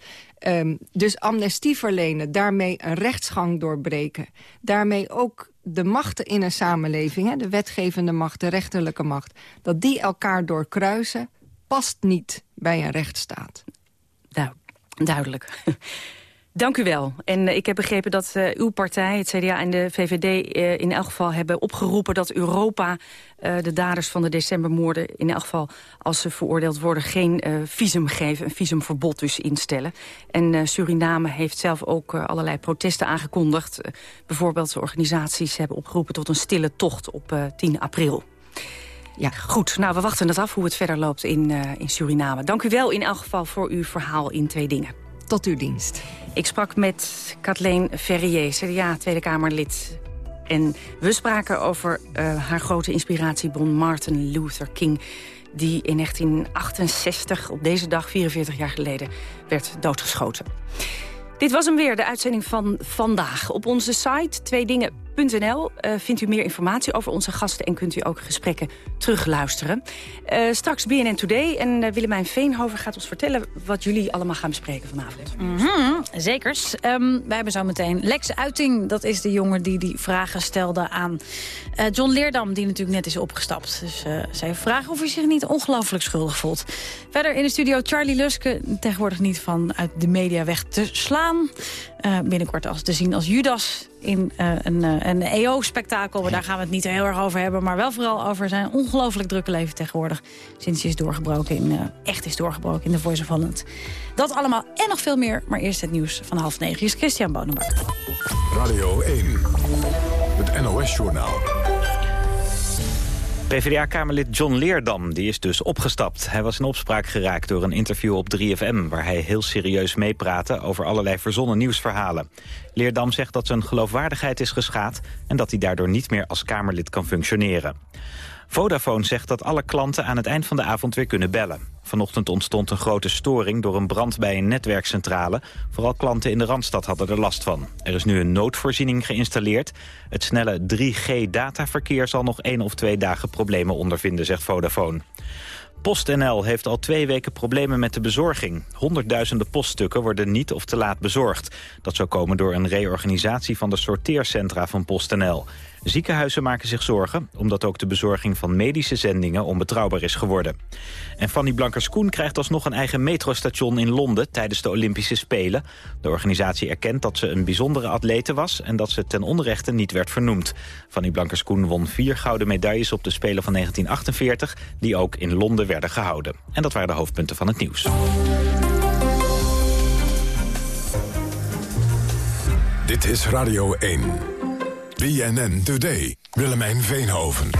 Um, dus amnestie verlenen, daarmee een rechtsgang doorbreken. Daarmee ook de machten in een samenleving, hè, de wetgevende macht, de rechterlijke macht... dat die elkaar doorkruisen, past niet bij een rechtsstaat. Nou, duidelijk. Dank u wel. En uh, ik heb begrepen dat uh, uw partij, het CDA en de VVD... Uh, in elk geval hebben opgeroepen dat Europa de daders van de decembermoorden... in elk geval als ze veroordeeld worden geen visum geven. Een visumverbod dus instellen. En Suriname heeft zelf ook allerlei protesten aangekondigd. bijvoorbeeld de organisaties hebben opgeroepen tot een stille tocht op 10 april. Ja, goed. Nou, we wachten het af hoe het verder loopt in, in Suriname. Dank u wel in elk geval voor uw verhaal in twee dingen. Tot uw dienst. Ik sprak met Kathleen Ferrier, CDA Tweede Kamerlid. En we spraken over uh, haar grote inspiratiebron Martin Luther King die in 1968, op deze dag, 44 jaar geleden, werd doodgeschoten. Dit was hem weer, de uitzending van vandaag. Op onze site tweedingen.nl uh, vindt u meer informatie over onze gasten... en kunt u ook gesprekken terugluisteren. Uh, straks BNN Today en uh, Willemijn Veenhoven gaat ons vertellen... wat jullie allemaal gaan bespreken vanavond. -hmm, zekers. Um, wij hebben zo meteen Lex Uiting. Dat is de jongen die die vragen stelde aan John Leerdam... die natuurlijk net is opgestapt. Dus zij vragen of hij zich niet ongelooflijk schuldig voelt. Verder in de studio Charlie Luske. Tegenwoordig niet van uit de media weg te slaan. Binnenkort als te zien als Judas in uh, een, uh, een EO-spektakel. Maar daar gaan we het niet heel erg over hebben. Maar wel vooral over zijn ongelooflijk drukke leven tegenwoordig. Sinds hij is doorgebroken in, echt is doorgebroken in de Voice of Holland. Dat allemaal en nog veel meer. Maar eerst het nieuws van half negen. Hier is Christian Bonenbak. Radio 1. Het NOS-journaal. PvdA-kamerlid John Leerdam die is dus opgestapt. Hij was in opspraak geraakt door een interview op 3FM... waar hij heel serieus meepraatte over allerlei verzonnen nieuwsverhalen. Leerdam zegt dat zijn geloofwaardigheid is geschaad... en dat hij daardoor niet meer als Kamerlid kan functioneren. Vodafone zegt dat alle klanten aan het eind van de avond weer kunnen bellen. Vanochtend ontstond een grote storing door een brand bij een netwerkcentrale. Vooral klanten in de Randstad hadden er last van. Er is nu een noodvoorziening geïnstalleerd. Het snelle 3G-dataverkeer zal nog één of twee dagen problemen ondervinden, zegt Vodafone. PostNL heeft al twee weken problemen met de bezorging. Honderdduizenden poststukken worden niet of te laat bezorgd. Dat zou komen door een reorganisatie van de sorteercentra van PostNL. Ziekenhuizen maken zich zorgen, omdat ook de bezorging van medische zendingen onbetrouwbaar is geworden. En Fanny Blankers-Koen krijgt alsnog een eigen metrostation in Londen tijdens de Olympische Spelen. De organisatie erkent dat ze een bijzondere atlete was en dat ze ten onrechte niet werd vernoemd. Fanny Blankers-Koen won vier gouden medailles op de Spelen van 1948, die ook in Londen werden gehouden. En dat waren de hoofdpunten van het nieuws. Dit is Radio 1. BNN Today. Willemijn Veenhoven.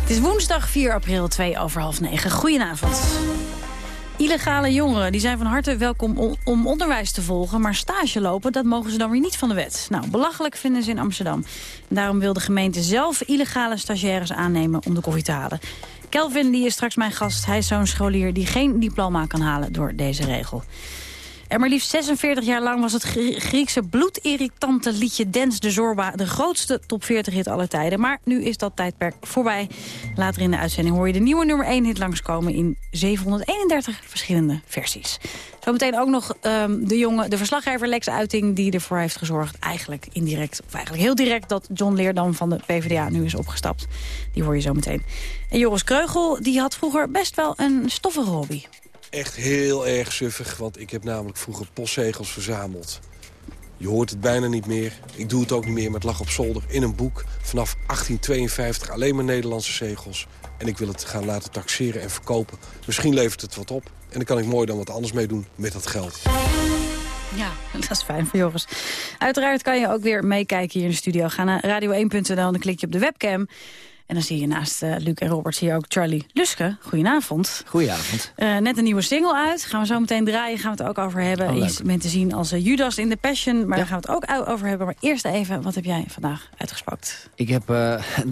Het is woensdag 4 april, 2 over half 9. Goedenavond. Illegale jongeren die zijn van harte welkom om, onderwijs te volgen... maar stage lopen, dat mogen ze dan weer niet van de wet. Nou, belachelijk vinden ze in Amsterdam. En daarom wil de gemeente zelf illegale stagiaires aannemen om de koffie te halen. Kelvin die is straks mijn gast. Hij is zo'n scholier die geen diploma kan halen door deze regel. En maar liefst 46 jaar lang was het Griekse bloedirritante liedje Dance de Zorba... de grootste top 40 hit aller tijden. Maar nu is dat tijdperk voorbij. Later in de uitzending hoor je de nieuwe nummer 1 hit langskomen... in 731 verschillende versies. Zometeen ook nog um, de jonge, de verslaggever Lex Uiting... die ervoor heeft gezorgd, eigenlijk indirect, of eigenlijk heel direct... dat John Leerdam van de PvdA nu is opgestapt. Die hoor je zo meteen. En Joris Kreugel, die had vroeger best wel een stoffige hobby echt heel erg suffig, want ik heb namelijk vroeger postzegels verzameld. Je hoort het bijna niet meer. Ik doe het ook niet meer, maar het lag op zolder in een boek. Vanaf 1852 alleen maar Nederlandse zegels. En ik wil het gaan laten taxeren en verkopen. Misschien levert het wat op. En dan kan ik mooi dan wat anders mee doen met dat geld. Ja, dat is fijn voor Joris. Uiteraard kan je ook weer meekijken hier in de studio. Ga naar radio1.nl en dan klik je op de webcam. En dan zie je naast uh, Luc en Robert hier ook Charlie Luske. Goedenavond. Goedenavond. Uh, net een nieuwe single uit. Gaan we zo meteen draaien. Gaan we het ook over hebben. Oh, Iets bent te zien als uh, Judas in the Passion. Maar ja. daar gaan we het ook over hebben. Maar eerst even, wat heb jij vandaag uitgespakt? Ik heb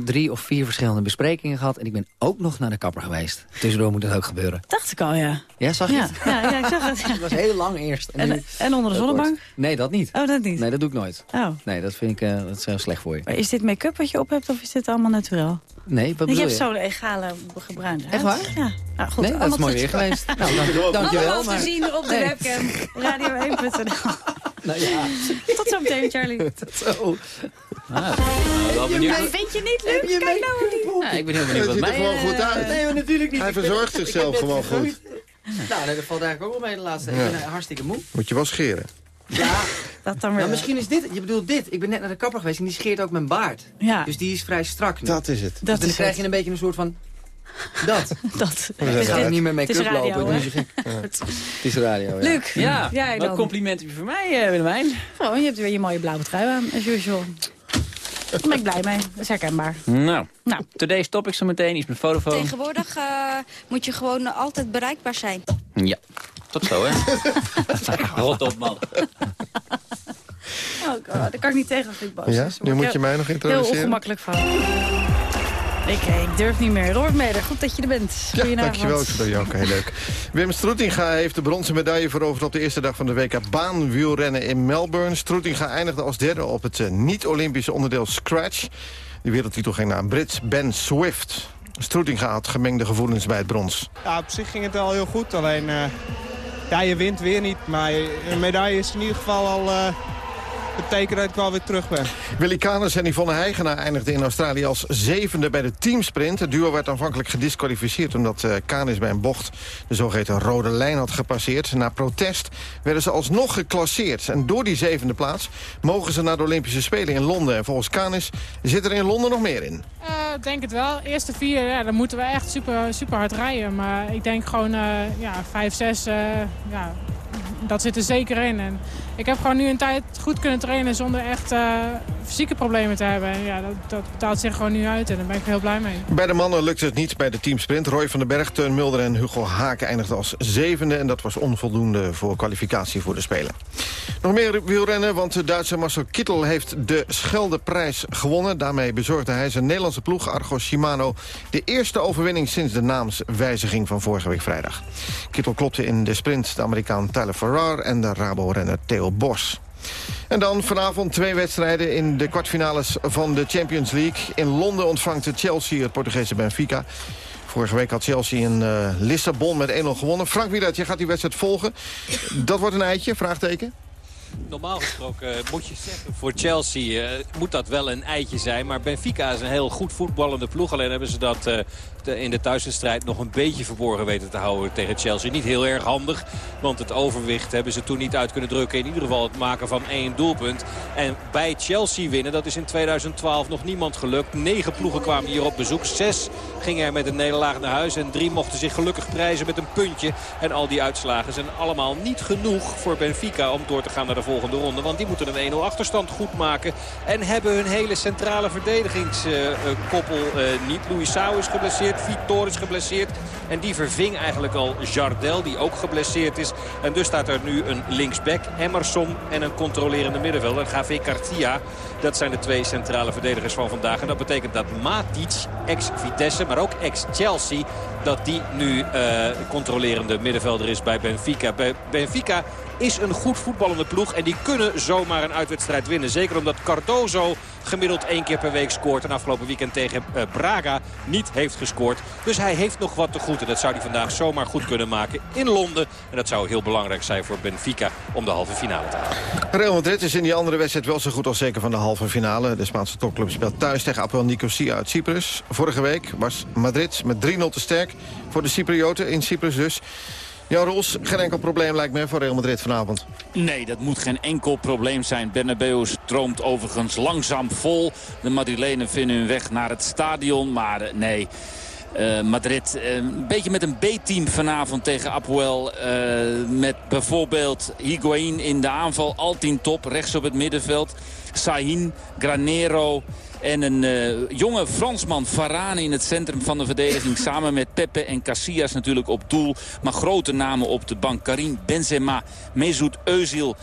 drie of vier verschillende besprekingen gehad. En ik ben ook nog naar de kapper geweest. Tussendoor moet dat ook gebeuren. Dacht ik al, ja. Ja, zag je ja. het? Ja, ja, ik zag het. Het was heel lang eerst. En, en, en onder de zonnebank? Nee, dat niet. Oh, dat niet? Nee, dat doe ik nooit. Oh. Nee, dat vind ik dat is heel slecht voor je. Maar is dit make-up wat je op hebt of is dit allemaal natuurlijk? Nee, wat bedoel je? hebt zo'n egale gebruinde Echt waar? Ja. Nou, goed, nee, dat is mooi weer geweest. nou, dank, dankjewel. Allemaal maar... te zien op de nee. webcam. Radio1.nl. Nou ja. Tot zo meteen, Charlie. Tot zo. Ah, benieuwd. Vind je niet leuk? Je Kijk nou niet. Ja, ik ben heel benieuwd wat mij... ziet er gewoon goed uit. Nee, maar natuurlijk niet. Hij verzorgt zichzelf gewoon goed. Nou, dat valt eigenlijk ook wel mee de laatste. Ik ben hartstikke moe. Moet je wel scheren. Ja, dat dan weer. Nou, misschien is dit, je bedoelt dit. Ik ben net naar de kapper geweest en die scheert ook mijn baard. Ja. Dus die is vrij strak nu. Dat is het. Dat dus dan krijg je een beetje een soort van... Dat. dat. Ik ga niet meer make-up lopen. Dus ja. Het is radio, ja. Luc, ja. jij dan? Wat compliment heb je voor mij, uh, Willemijn? Oh, je hebt weer je mooie blauwe trui aan, as usual. Daar ben ik blij mee. Dat is herkenbaar. Nou, nou. today's topic zo meteen. Iets met fotofoon. Tegenwoordig uh, moet je gewoon altijd bereikbaar zijn. Ja. Tot zo, hè? Rot op, man. Oh god, daar kan ik niet tegen als ik boos ja? Nu moet je mij nog introduceren. Heel ongemakkelijk van. Ik, ik durf niet meer. Robert Meder, goed dat je er bent. Ja, Goedenavond. dankjewel. Ik vind dat ook heel leuk. Wim Stroetinga heeft de bronzen medaille veroverd op de eerste dag van de WK baanwielrennen in Melbourne. Stroetinga eindigde als derde op het eh, niet-Olympische onderdeel Scratch. De wereldtitel ging naar een Brit, Ben Swift. Stroetinga had gemengde gevoelens bij het brons. Ja, op zich ging het wel heel goed. Alleen, eh, ja, je wint weer niet. Maar een medaille is in ieder geval al eh betekent dat ik wel weer terug ben. Willy Canes en Yvonne Heigenaar eindigden in Australië als zevende bij de teamsprint. Het duo werd aanvankelijk gedisqualificeerd omdat uh, Canes bij een bocht de zogeheten rode lijn had gepasseerd. Na protest werden ze alsnog geclasseerd. En door die zevende plaats mogen ze naar de Olympische Spelen in Londen. En volgens Canes zit er in Londen nog meer in. Ik denk het wel. Eerste vier, ja, dan moeten we echt super, super hard rijden. Maar ik denk gewoon uh, ja, vijf, zes, uh, ja, dat zit er zeker in. En ik heb gewoon nu een tijd goed kunnen trainen zonder echt uh, fysieke problemen te hebben. En ja, dat, dat, betaalt zich gewoon nu uit en daar ben ik heel blij mee. Bij de mannen lukte het niet bij de teamsprint. Roy van den Berg, Teun Mulder en Hugo Haak eindigden als zevende. En dat was onvoldoende voor kwalificatie voor de Spelen. Nog meer wielrennen, want de Duitse Marcel Kittel heeft de Scheldeprijs gewonnen. Daarmee bezorgde hij zijn Nederlandse ploeg Argo Shimano... de eerste overwinning sinds de naamswijziging van vorige week vrijdag. Kittel klopte in de sprint de Amerikaan Tyler Farrar en de Rabo-renner Theo Bos. En dan vanavond twee wedstrijden in de kwartfinales van de Champions League. In Londen ontvangt Chelsea het Portugese Benfica. Vorige week had Chelsea in uh, Lissabon met 1-0 gewonnen. Frank Wieland, je gaat die wedstrijd volgen. Dat wordt een eitje, vraagteken? Normaal gesproken moet je zeggen, voor Chelsea uh, moet dat wel een eitje zijn. Maar Benfica is een heel goed voetballende ploeg. Alleen hebben ze dat de, in de thuiswedstrijd nog een beetje verborgen weten te houden tegen Chelsea. Niet heel erg handig, want het overwicht hebben ze toen niet uit kunnen drukken. In ieder geval het maken van één doelpunt. En bij Chelsea winnen, dat is in 2012 nog niemand gelukt. Negen ploegen kwamen hier op bezoek. Zes gingen er met een nederlaag naar huis. En drie mochten zich gelukkig prijzen met een puntje. En al die uitslagen zijn allemaal niet genoeg voor Benfica om door te gaan naar de volgende ronde. Want die moeten een 1-0 achterstand goed maken. En hebben hun hele centrale verdedigingskoppel uh, niet. Louis Sau is geblesseerd. Vitor is geblesseerd. En die verving eigenlijk al Jardel, die ook geblesseerd is. En dus staat er nu een linksback, Emerson en een controlerende middenvelder, Gavé Cartia. Dat zijn de twee centrale verdedigers van vandaag. En dat betekent dat Matic, ex-Vitesse, maar ook ex-Chelsea... dat die nu uh, controlerende middenvelder is bij Benfica. Bij Benfica is een goed voetballende ploeg. En die kunnen zomaar een uitwedstrijd winnen. Zeker omdat Cardozo gemiddeld één keer per week scoort. En afgelopen weekend tegen uh, Braga niet heeft gescoord. Dus hij heeft nog wat te goed. En dat zou hij vandaag zomaar goed kunnen maken in Londen. En dat zou heel belangrijk zijn voor Benfica om de halve finale te halen. Real Madrid is in die andere wedstrijd wel zo goed als zeker van de halve finale. De Spaanse topclub speelt thuis tegen Apoel Nicosia uit Cyprus. Vorige week was Madrid met 3-0 te sterk voor de Cyprioten in Cyprus dus. Ja, Roels, geen enkel probleem lijkt me voor Real Madrid vanavond. Nee, dat moet geen enkel probleem zijn. Bernabeu stroomt overigens langzaam vol. De Madrilenen vinden hun weg naar het stadion, maar uh, nee... Uh, Madrid uh, een beetje met een B-team vanavond tegen Apoel. Met bijvoorbeeld Higuain in de aanval. Altien top, rechts op het middenveld. Sahin, Granero... En een uh, jonge Fransman, Varane, in het centrum van de verdediging. Samen met Pepe en Casillas natuurlijk op doel. Maar grote namen op de bank. Karim Benzema, Mesut Özil...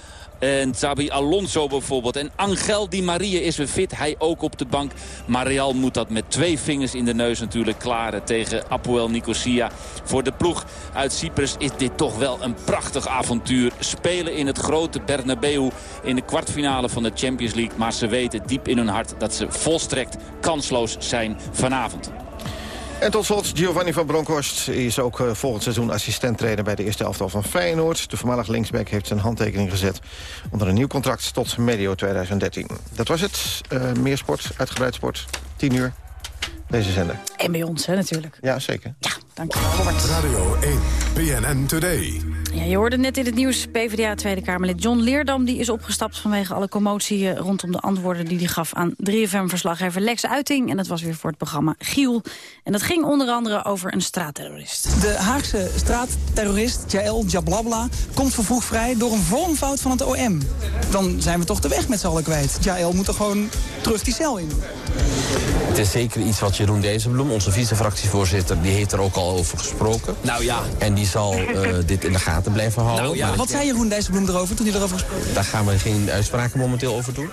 En Xabi Alonso bijvoorbeeld. En Angel Di Maria is weer fit. Hij ook op de bank. Maar Real moet dat met twee vingers in de neus natuurlijk klaren tegen Apoel Nicosia. Voor de ploeg uit Cyprus is dit toch wel een prachtig avontuur. Spelen in het grote Bernabeu in de kwartfinale van de Champions League. Maar ze weten diep in hun hart dat ze volstrekt kansloos zijn vanavond. En tot slot, Giovanni van Bronckhorst is ook uh, volgend seizoen assistent-trainer bij de eerste elftal van Feyenoord. De voormalig linksback heeft zijn handtekening gezet onder een nieuw contract tot medio 2013. Dat was het. Uh, meer sport, uitgebreid sport, 10 uur. Deze zender. En bij ons, hè, natuurlijk. Ja, zeker. Ja, dankjewel, Robert. Radio 1, PNN Today. Ja, je hoorde net in het nieuws PvdA Tweede Kamerlid John Leerdam... die is opgestapt vanwege alle commotie rondom de antwoorden... die hij gaf aan 3FM-verslaggever Lex Uiting. En dat was weer voor het programma Giel. En dat ging onder andere over een straatterrorist. De Haagse straatterrorist Jael Jablabla komt vervroegd vrij... door een vormfout van het OM. Dan zijn we toch de weg met z'n allen kwijt. Jael moet er gewoon terug die cel in. Het is zeker iets wat Jeroen Dijsselbloem, onze vice-fractievoorzitter... die heeft er ook al over gesproken. Nou ja. En die zal uh, dit in de gaten blijven houden. Nou, ja. Wat zei Jeroen Dijsselbloem erover toen hij erover gesproken Daar gaan we geen uitspraken momenteel over doen.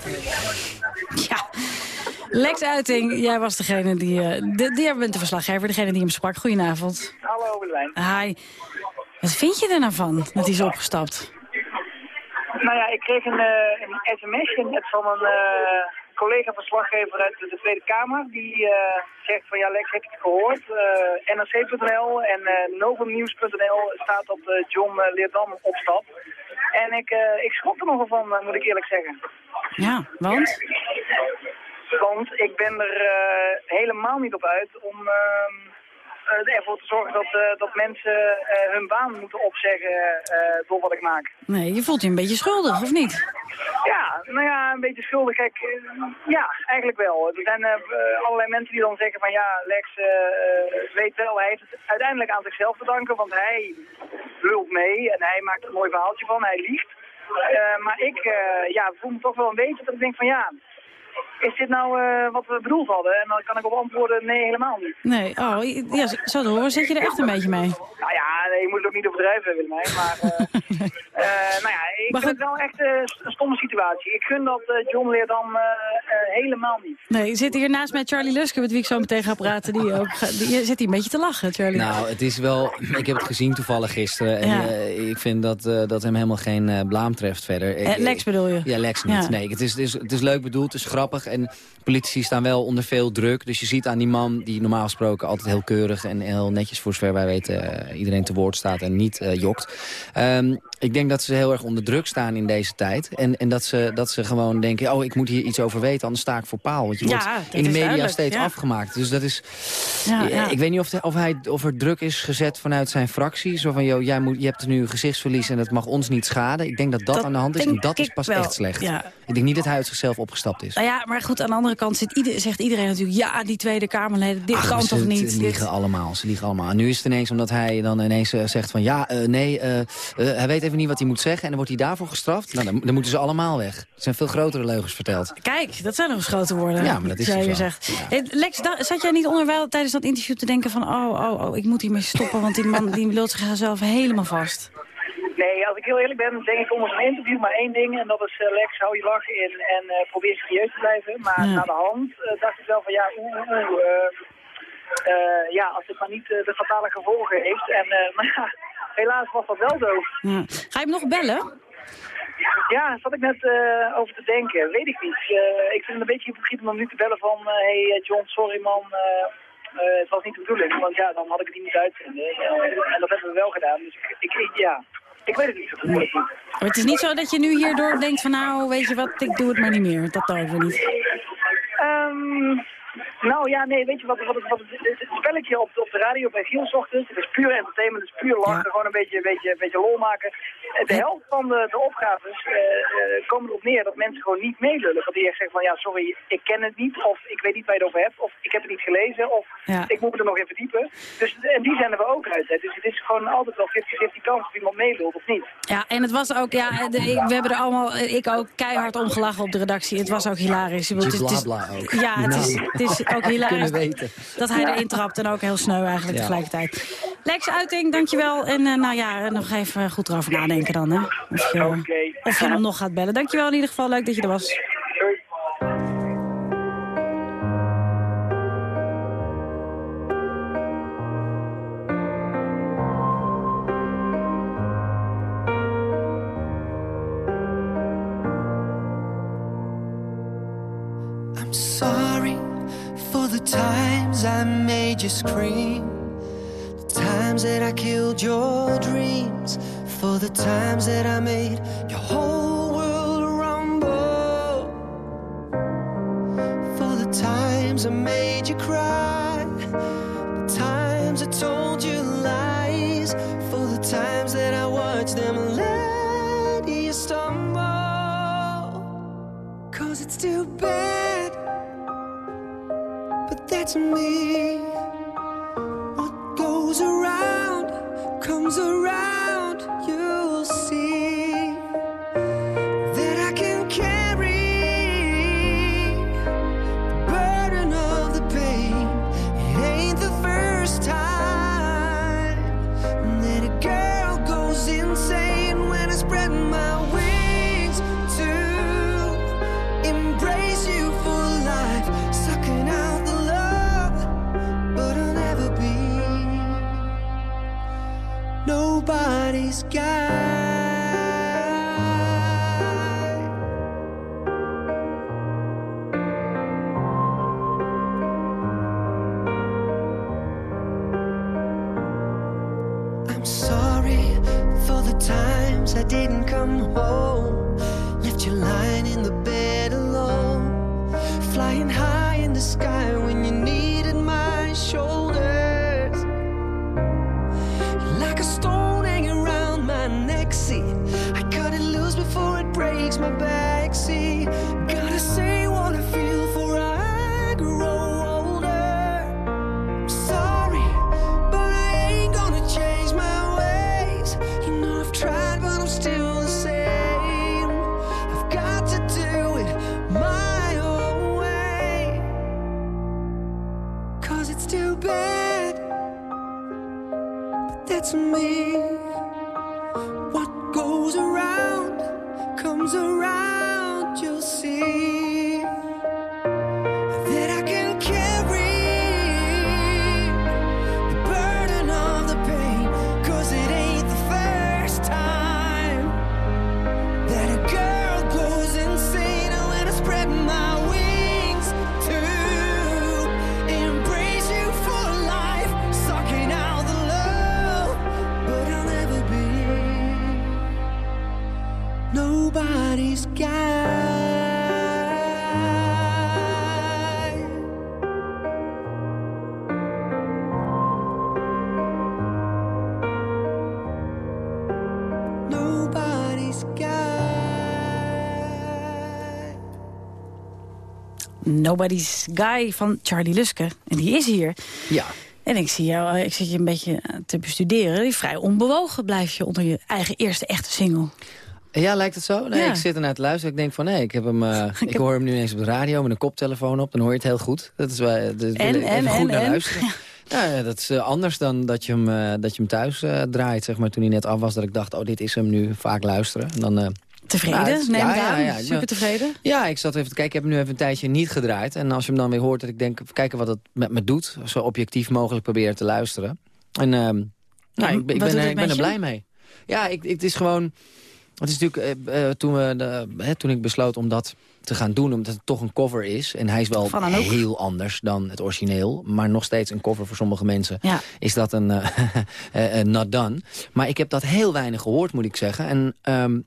Ja. Lex Uiting, jij was degene die... Uh, de, die bent de verslaggever, degene die hem sprak. Goedenavond. Hallo, Willemijn. Hi. Wat vind je er nou van, dat hij is opgestapt? Nou ja, ik kreeg een, uh, een sms'je van een uh, collega-verslaggever uit de Tweede Kamer. Die uh, zegt van ja, Lex, heb je het gehoord? NRC.nl en Novumnieuws.nl staat op John Leerdam opstap. En ik, ik schrok er nogal van, moet ik eerlijk zeggen. Ja, want? Want ik ben er helemaal niet op uit om ehm, uh, ervoor te zorgen dat, uh, dat mensen uh, hun baan moeten opzeggen door wat ik maak. Nee, je voelt je een beetje schuldig, of niet? Ja, nou ja, een beetje schuldig. Kijk, ja, eigenlijk wel. Er zijn allerlei mensen die dan zeggen van ja, Lex weet wel, hij heeft het uiteindelijk aan zichzelf te danken, want hij lult mee en hij maakt er een mooi verhaaltje van, hij liegt. maar ik ja, voel me toch wel een beetje dat ik denk van ja, is dit nou uh, wat we bedoeld hadden? En dan kan ik op antwoorden, nee, helemaal niet. Nee, oh, ja, zo te horen zit je er echt een beetje mee. Nou ja, nee, je moet het ook niet overdrijven, Willemijn. Maar, uh, uh, nou ja, ik vind het wel echt een stomme situatie. Ik gun dat John Leerdam helemaal niet. Nee, je zit hier naast met Charlie Luske, met wie ik zo meteen ga praten. Die, ook, die zit hier een beetje te lachen, Charlie. Nou, het is wel... Ik heb het gezien toevallig gisteren. En ja. ik vind dat, dat hem helemaal geen blaam treft verder. Lex bedoel je? Ja, Lex niet. Ja. Nee, het is, het, is, het is leuk bedoeld, het is grappig. En politici staan wel onder veel druk. Dus je ziet aan die man die normaal gesproken altijd heel keurig... en heel netjes voor zover wij weten uh, iedereen te woord staat en niet uh, jokt. Um, ik denk dat ze heel erg onder druk staan in deze tijd. En, en dat, ze, dat ze gewoon denken, oh, ik moet hier iets over weten... anders sta ik voor paal. Want je wordt in de media steeds ja. afgemaakt. Dus dat is... Ja, ja. Ik weet niet of, de, of, hij, of er druk is gezet vanuit zijn fractie. Zo van, joh, jij moet, je hebt nu gezichtsverlies en dat mag ons niet schaden. Ik denk dat dat, dat aan de hand is. En dat is pas wel. echt slecht. Ik denk niet dat hij uit zichzelf opgestapt is. Nou ja, maar goed, aan de andere kant zit ieder, zegt iedereen natuurlijk... ja, die Tweede Kamerleden, dit Ach, kan toch niet? Ze liegen dit... allemaal, ze liegen allemaal. En nu is het ineens omdat hij dan ineens uh, zegt van... ja, uh, nee, uh, hij weet even niet wat hij moet zeggen... en dan wordt hij daarvoor gestraft. Nou, dan, dan moeten ze allemaal weg. Er zijn veel grotere leugens verteld. Kijk, dat zijn nog eens grote woorden. Ja, maar dat is jij je zegt. Hey, Lex, zat jij niet onderwijl tijdens dat interview te denken van... oh, oh, oh, ik moet hiermee stoppen, want die man die lult zichzelf helemaal vast? Nee, als ik heel eerlijk ben, denk ik onder een interview maar één ding. En dat is uh, Lex, hou je lach in en uh, probeer serieus te blijven. Maar ja. na de hand uh, dacht ik wel van ja, oeh, oeh, ja, als dit maar niet de fatale gevolgen heeft. En maar ja, helaas was dat wel zo. Ja. Ga je hem nog bellen? Ja, zat ik net over te denken. Weet ik niet. ik vind het een beetje hypocriet om nu te bellen van... hey John, sorry man, het was niet de bedoeling. Want ja, dan had ik het niet moeten uitvinden. en dat hebben we wel gedaan. Dus ik, ik ja... Ik weet het niet. Nee. Maar het is niet zo dat je nu hierdoor denkt van nou, weet je wat, ik doe het maar niet meer. Dat doen we niet. Um, nou ja, nee, weet je wat, wat, wat, het, spelletje op, op de radio bij Giel ochtends, het is puur entertainment, het is puur lachen, ja. gewoon een beetje, een beetje, een beetje lol maken. De helft van de, de opgaves uh, uh, komen erop neer dat mensen gewoon niet meelullen. Dat die echt zeggen van ja, sorry, ik ken het niet, of ik weet niet waar je het over hebt, of ik heb het niet gelezen, of ja. ik moet er nog even verdiepen. Dus, en die zijn er ook uit. Hè. Dus het is gewoon altijd wel 50-50 kans of iemand meelult of niet. Ja, en het was ook, ja, de, we hebben er allemaal, ik ook keihard om gelachen op de redactie. Het was ook hilarisch. Het is, het is, ook. Ja, het is, het is ook hilarisch dat hij erin trapt en ook heel sneu eigenlijk ja. tegelijkertijd. Lex Uiting, dankjewel. En uh, nou ja, nog even goed erover nadenken dan. Hè? Of, je, okay. of je hem nog gaat bellen. Dankjewel in ieder geval, leuk dat je er was. I'm sorry for the times I made you scream, the times that I killed your dreams, for the times that I made takes my backseat. Nobody's Guy van Charlie Luske. En die is hier. Ja. En ik zie jou, eh, ik zit je een beetje eh, te bestuderen. Die vrij onbewogen blijf je onder je eigen eerste echte single. Ja, lijkt het zo? Nee, Ja. ik zit ernaar te luisteren. Ik denk van, nee, ik, heb hem, eh, ik, hoor hem nu ineens op de radio met een koptelefoon op. Dan hoor je het heel goed. Dat is wel, dus En, en, goed en, naar en? luisteren. Ja, ja, dat is anders dan dat je hem, dat je hem thuis draait. Zeg maar, toen hij net af was, dat ik dacht, oh, dit is hem nu. Vaak luisteren. En dan, Tevreden? ja, het- Neem ja, het ja, aan. ja, Super tevreden? Ja, ik zat even te kijken. Ik heb hem nu even een tijdje niet gedraaid. En als je hem dan weer hoort, dat ik denk, kijken wat het met me doet. Zo objectief mogelijk proberen te luisteren. En ehm, nou, ik, ben- ik er- ik ben er blij mee. Ja, ik, ik- het is gewoon... Het is natuurlijk, eh, eh, toen, we de, hè, toen ik besloot om dat te gaan doen, omdat het toch een cover is. En hij is wel heel anders dan het origineel. Maar nog steeds een cover voor sommige mensen. Ja. Is dat een eh, eh, not done. Maar ik heb dat heel weinig gehoord, moet ik zeggen. En ehm,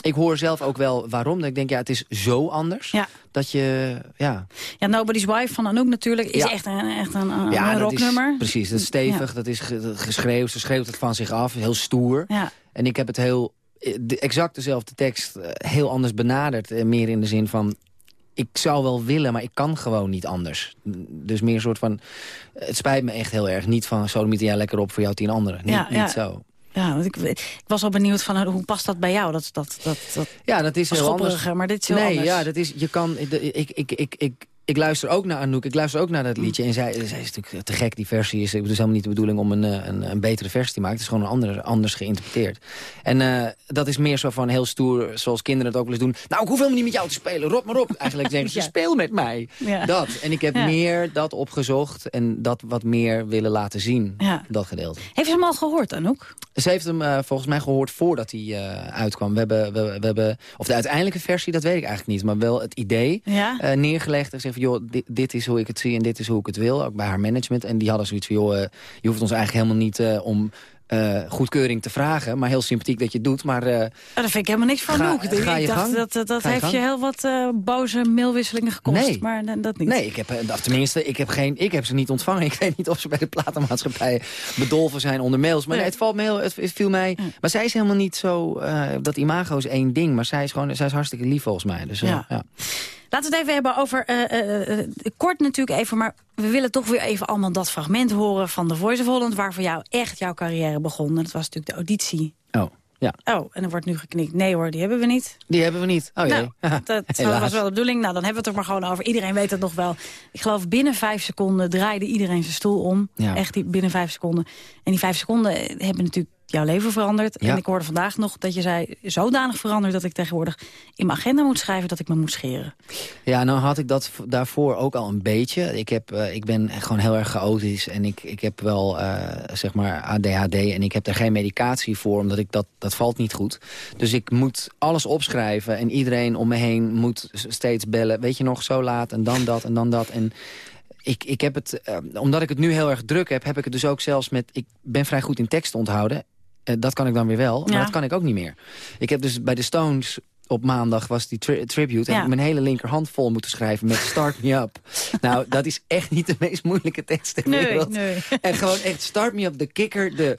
ik hoor zelf ook wel waarom. Dat ik denk, ja, het is zo anders. Ja. Dat je, ja... Ja, Nobody's Wife van Anouk natuurlijk is Ja. echt een, echt een, een ja, rocknummer. Is, precies, dat is stevig, Ja. dat is ge- geschreeuwd. Ze schreeuwt het van zich af, heel stoer. En ik heb het heel, de, exact dezelfde tekst eh, heel anders benaderd. eh, Meer in de zin van, ik zou wel willen, maar ik kan gewoon niet anders. Dus meer een soort van, eh, het spijt me echt heel erg. Niet van, sodemieten jij lekker op voor jou tien anderen. Niet, Ja, ja. niet zo. Ja, want ik, ik was al benieuwd van hoe past dat bij jou? Dat, dat, dat, dat Ja, dat is heel anders. maar dit is heel nee, anders. ja, dat is, je kan, ik, ik, ik, ik, ik luister ook naar Anouk, ik luister ook naar dat liedje. En zij, zij is natuurlijk te gek, die versie is. Het is helemaal niet de bedoeling om een, eh, een, een betere versie te maken. Het is gewoon een andere, anders geïnterpreteerd. En eh, dat is meer zo van heel stoer, zoals kinderen het ook wel eens doen. Nou, ik hoef helemaal niet met jou te spelen, rot maar op. Eigenlijk denken ze, Ja. speel met mij. Ja. Dat. En ik heb Ja. meer dat opgezocht en dat wat meer willen laten zien. Dat gedeelte. Heeft ze hem al gehoord, Anouk? Ze heeft hem eh, volgens mij gehoord voordat hij uitkwam. We hebben, we, we hebben, of de uiteindelijke versie, dat weet ik eigenlijk niet. Maar wel het idee neergelegd. En gezegd joh, dit, dit is hoe ik het zie en dit is hoe ik het wil. Ook bij haar management. En die hadden zoiets van, joh, eh, je hoeft ons eigenlijk helemaal niet eh, om eh, goedkeuring te vragen. Maar heel sympathiek dat je het doet. Maar daar vind ik helemaal niks van, Ga- ga je ik dacht gang. dat dat, dat Ga je heeft gang. je heel wat boze mailwisselingen gekost. Nee. Maar dat niet. nee, ik heb, tenminste, ik heb, geen, ik heb ze niet ontvangen. Ik weet niet of ze bij de platenmaatschappij bedolven zijn onder mails. Maar Nee. nee, het valt me heel, het, het viel mij. Maar zij is helemaal niet zo, dat imago is één ding. Maar zij is gewoon, zij is hartstikke lief volgens mij. Dus, Ja. ja. Laten we het even hebben over, eh, eh, eh, kort natuurlijk even, maar we willen toch weer even allemaal dat fragment horen van The Voice of Holland, waar voor jou echt jouw carrière begon. En dat was natuurlijk de auditie. Oh, ja. Oh, en er wordt nu geknikt. Nee hoor, die hebben we niet. Die hebben we niet. Oh jee. Nou, dat was wel de bedoeling. Nou, dan hebben we het er maar gewoon over. Iedereen weet het nog wel. Ik geloof binnen vijf seconden draaide iedereen zijn stoel om. Ja. Echt die- binnen vijf seconden. En die vijf seconden hebben natuurlijk jouw leven veranderd. Ja. En ik hoorde vandaag nog dat je zei... zodanig veranderd dat ik tegenwoordig in mijn agenda moet schrijven... dat ik me moet scheren. Ja, nou had ik dat daarvoor ook al een beetje. Ik, heb, eh, ik ben gewoon heel erg chaotisch en ik, ik heb wel, eh, zeg maar, ADHD... en ik heb er geen medicatie voor, omdat ik dat, dat valt niet goed. Dus ik moet alles opschrijven en iedereen om me heen moet steeds bellen. Weet je nog, zo laat en dan dat en dan dat. En ik, ik heb het, eh, omdat ik het nu heel erg druk heb... heb ik het dus ook zelfs met... Ik ben vrij goed in teksten onthouden. Eh, dat kan ik dan weer wel, maar Ja. dat kan ik ook niet meer. Ik heb dus bij de Stones op maandag was die tri- tribute... Ja. heb ik mijn hele linkerhand vol moeten schrijven met Start Me Up. nou, dat is echt niet de meest moeilijke tekst ter Nee, wereld. nee. En gewoon echt Start Me Up, de kikker, de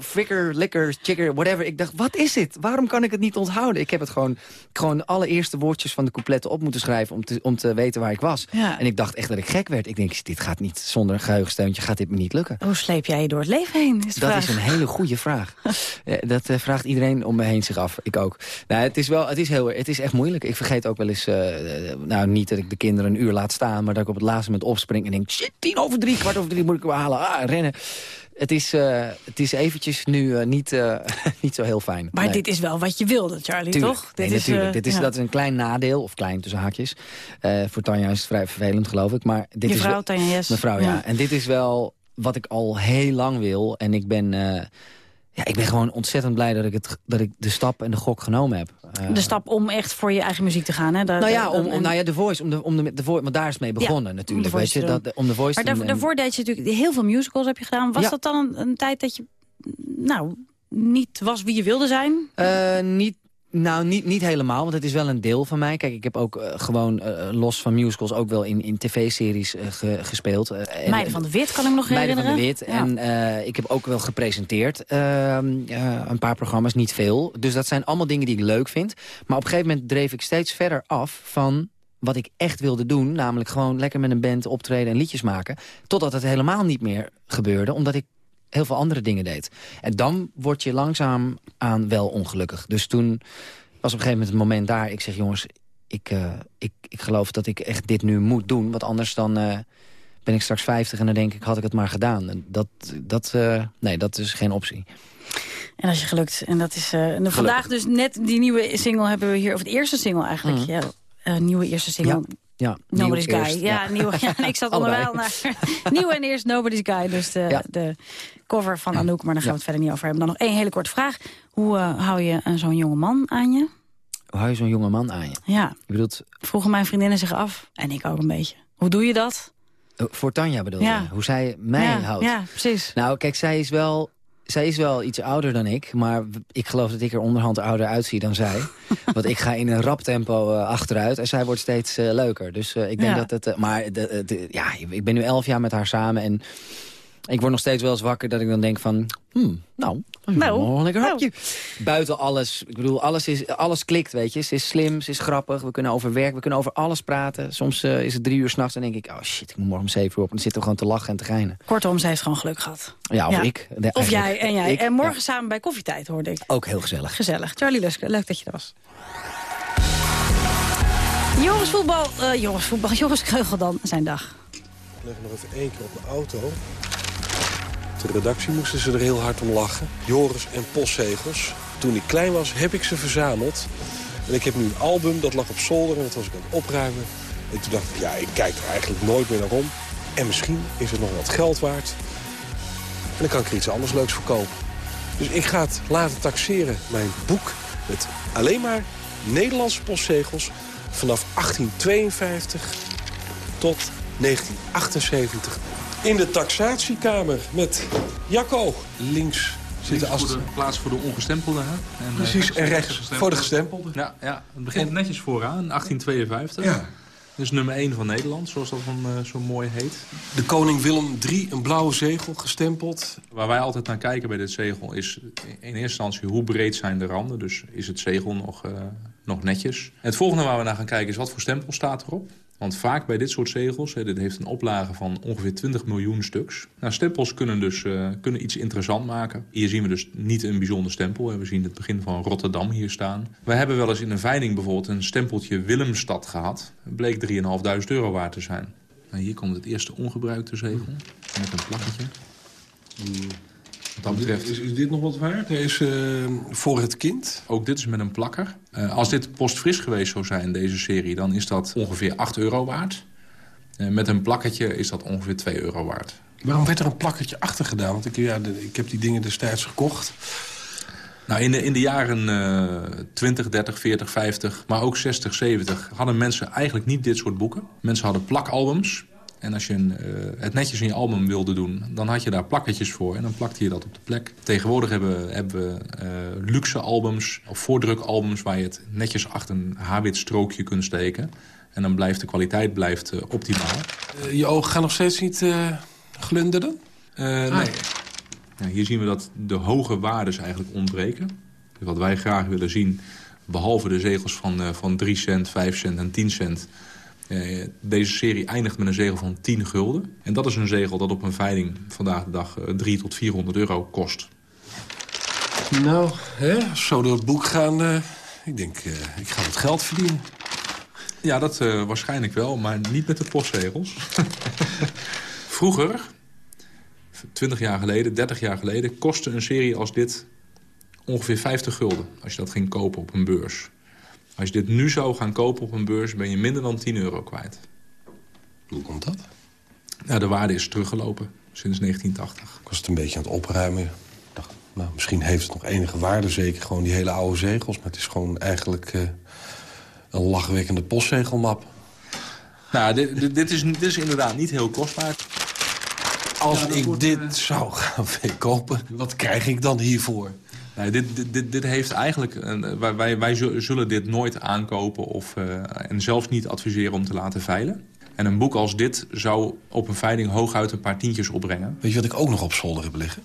frikker, likker, chicker, whatever. Ik dacht, wat is dit? Waarom kan ik het niet onthouden? Ik heb het gewoon, gewoon de allereerste woordjes van de coupletten op moeten schrijven... om te, om te weten waar ik was. Ja. En ik dacht echt dat ik gek werd. Ik denk, dit gaat niet, zonder een geheugensteuntje gaat dit me niet lukken. Hoe sleep jij je door het leven heen? Is Dat vraag. is een hele goede vraag. Eh, dat eh, vraagt iedereen om me heen zich af. Ik ook. Nou, het is wel, het is heel, het is echt moeilijk. Ik vergeet ook wel eens, eh, eh, nou niet dat ik de kinderen een uur laat staan, maar dat ik op het laatste moment opspring en denk, shit, tien over drie, kwart over drie moet ik hem halen. Ah, rennen. Het is, eh, het is eventjes nu niet, niet zo heel fijn. Maar Nee. dit is wel wat je wilde, Charlie, Tuurlijk. toch? Nee, dit natuurlijk. eh, dit is, ja. Dat is een klein nadeel, of klein tussen haakjes. Voor Tanja is het vrij vervelend, geloof ik. Maar dit Je is vrouw, Tanja Jes. Mevrouw, ja. Ja. En dit is wel wat ik al heel lang wil. En ik ben, ja, ik ben gewoon ontzettend blij dat ik, het, dat ik de stap en de gok genomen heb. Eh, De stap om echt voor je eigen muziek te gaan, hè? Dat- nou ja, om, nou ja, de Voice, om de, om de, de Voice, want daar is mee begonnen Ja, natuurlijk. om de weet je, dat, om de Voice Maar daarvoor, deed je natuurlijk heel veel musicals heb je gedaan. Was Ja. dat dan een, een tijd dat je nou, niet was wie je wilde zijn? Eh, niet, nou, niet, niet helemaal, want het is wel een deel van mij. Kijk, ik heb ook eh, gewoon eh, los van musicals ook wel in, in tv-series eh, ge- gespeeld. Eh, en- Meiden van de Wit kan ik nog Meiden van herinneren. de Wit. En eh, ik heb ook wel gepresenteerd. ehm, eh, een paar programma's, niet veel. Dus dat zijn allemaal dingen die ik leuk vind. Maar op een gegeven moment dreef ik steeds verder af van wat ik echt wilde doen. Namelijk gewoon lekker met een band optreden en liedjes maken. Totdat het helemaal niet meer gebeurde. Omdat ik heel veel andere dingen deed. En dan word je langzaam aan wel ongelukkig. Dus toen was op een gegeven moment het moment daar. Ik zeg, jongens, ik, eh, ik, ik geloof dat ik echt dit nu moet doen. Want anders dan eh, ben ik straks 50 en dan denk ik, had ik het maar gedaan. En dat, dat, eh, nee, dat is geen optie. En is je gelukt. En dat is en vandaag dus net die nieuwe single hebben we hier. Of de eerste single eigenlijk. Mhm. Ja, nieuwe eerste single. Ja, Nobody's nieuw Guy. eerst, ja, nieuwe. Ja, en ik zat onderwijl naar nieuw en eerst Nobody's Guy. Dus de, Ja. de cover van Anouk. Maar daar gaan we Ja. het verder niet over hebben. Dan nog één hele korte vraag. Hoe eh, hou je een zo'n jonge man aan je? Hoe hou je zo'n jonge man aan je? Ja, Je bedoelt, vroegen mijn vriendinnen zich af. En ik ook een beetje. Hoe doe je dat? eh, voor Tanja bedoel Ja. je? Hoe zij mij ja, houdt? Ja, precies. Nou, kijk, zij is wel... Zij is wel iets ouder dan ik, maar ik geloof dat ik er onderhand ouder uitzie dan zij. Want ik ga in een rap tempo eh, achteruit en zij wordt steeds eh, leuker. Dus eh, ik denk Ja. dat het... maar de, de- ja, ik ben nu elf jaar met haar samen en ik word nog steeds wel eens wakker dat ik dan denk van... Hmm, nou, Nou, wel een lekker nou. hapje. Buiten alles, ik bedoel, alles, is, alles klikt, weet je. Ze is slim, ze is grappig, we kunnen over werk, we kunnen over alles praten. Soms eh, is het drie uur s'nachts en denk ik, oh shit, ik moet morgen om zeven uur op. En dan zitten we gewoon te lachen en te geinen. Kortom, ze heeft gewoon geluk gehad. Ja, of ik. De- Of jij en jij. Ik, en morgen ja. samen bij koffietijd, hoorde ik. Ook heel gezellig. Gezellig. Charlie Luske, leuk dat je er was. Jongensvoetbal, eh jongensvoetbal, jongenskeugel dan, zijn dag. Ik leg nog even één keer op mijn auto. De redactie moesten ze er heel hard om lachen. Joris en postzegels. Toen ik klein was, heb ik ze verzameld. En ik heb nu een album, dat lag op zolder en dat was ik aan het opruimen. En toen dacht ik, ja, ik kijk er eigenlijk nooit meer naar om. En misschien is het nog wat geld waard. En dan kan ik er iets anders leuks voor kopen. Dus ik ga het laten taxeren, mijn boek... met alleen maar Nederlandse postzegels... vanaf 1852 tot 1978 in de taxatiekamer met Jacco. Links zitten als... voor de plaats voor de ongestempelde. Hè? En, Precies, eh, en rechts voor de gestempelde. Ja, ja, het begint netjes vooraan, 1852. Ja. Dus nummer 1 van Nederland, zoals dat dan eh, zo mooi heet. De koning Willem III, een blauwe zegel, gestempeld. Waar wij altijd naar kijken bij dit zegel is in eerste instantie hoe breed zijn de randen. Dus is het zegel nog, eh, nog netjes. Het volgende waar we naar gaan kijken is wat voor stempel staat erop. Want vaak bij dit soort zegels, hè, dit heeft een oplage van ongeveer 20 miljoen stuks. Nou, stempels kunnen dus eh, kunnen iets interessant maken. Hier zien we dus niet een bijzonder stempel. hè. We zien het begin van Rotterdam hier staan. Wij hebben wel eens in een veiling bijvoorbeeld een stempeltje Willemstad gehad. Het bleek 3.500 euro waard te zijn. Nou, hier komt het eerste ongebruikte zegel met een plakketje. Wat dat betreft... Is, is dit nog wat waard? Is eh, voor het kind. Ook dit is met een plakker. Eh, als dit postfris geweest zou zijn, deze serie... dan is dat ongeveer 8 euro waard. Eh, met een plakketje is dat ongeveer 2 euro waard. Waarom werd er een plakketje achter gedaan? Want ik, ja, ik heb die dingen destijds gekocht. Nou, in, de, in de jaren eh 20, 30, 40, 50, maar ook 60, 70... hadden mensen eigenlijk niet dit soort boeken. Mensen hadden plakalbums. En als je een, uh, het netjes in je album wilde doen, dan had je daar plakketjes voor. En dan plakte je dat op de plek. Tegenwoordig hebben, hebben we uh, luxe albums of voordrukalbums... waar je het netjes achter een haarwit strookje kunt steken. En dan blijft de kwaliteit blijft, uh, optimaal. je ogen gaan nog steeds niet glunderen? Ah. Nee. Ja, hier zien we dat de hoge waardes eigenlijk ontbreken. Wat wij graag willen zien, behalve de zegels van, van 3 cent, 5 cent en 10 cent... Uh, deze serie eindigt met een zegel van 10 gulden. En dat is een zegel dat op een veiling vandaag de dag uh, 3 tot 400 euro kost. Nou, hè, zo door het boek gaan... Uh, ik denk, ik ga wat geld verdienen. Ja, dat waarschijnlijk wel, maar niet met de postzegels. Vroeger, 20 jaar geleden, 30 jaar geleden... kostte een serie als dit ongeveer 50 gulden... als je dat ging kopen op een beurs. Als je dit nu zou gaan kopen op een beurs, ben je minder dan 10 euro kwijt. Hoe komt dat? Nou, de waarde is teruggelopen sinds 1980. Ik was het een beetje aan het opruimen. Ik dacht, nou, misschien heeft het nog enige waarde. Zeker gewoon die hele oude zegels. Maar het is gewoon eigenlijk uh, een lachwekkende postzegelmap. Nou, dit, dit, dit, is, dit is inderdaad niet heel kostbaar. Als ik dit uh... zou gaan verkopen, wat krijg ik dan hiervoor? Nee, dit, dit, dit heeft eigenlijk... Een, wij, wij zullen dit nooit aankopen of, uh, en zelfs niet adviseren om te laten veilen. En een boek als dit zou op een veiling hooguit een paar tientjes opbrengen. Weet je wat ik ook nog op zolder heb liggen?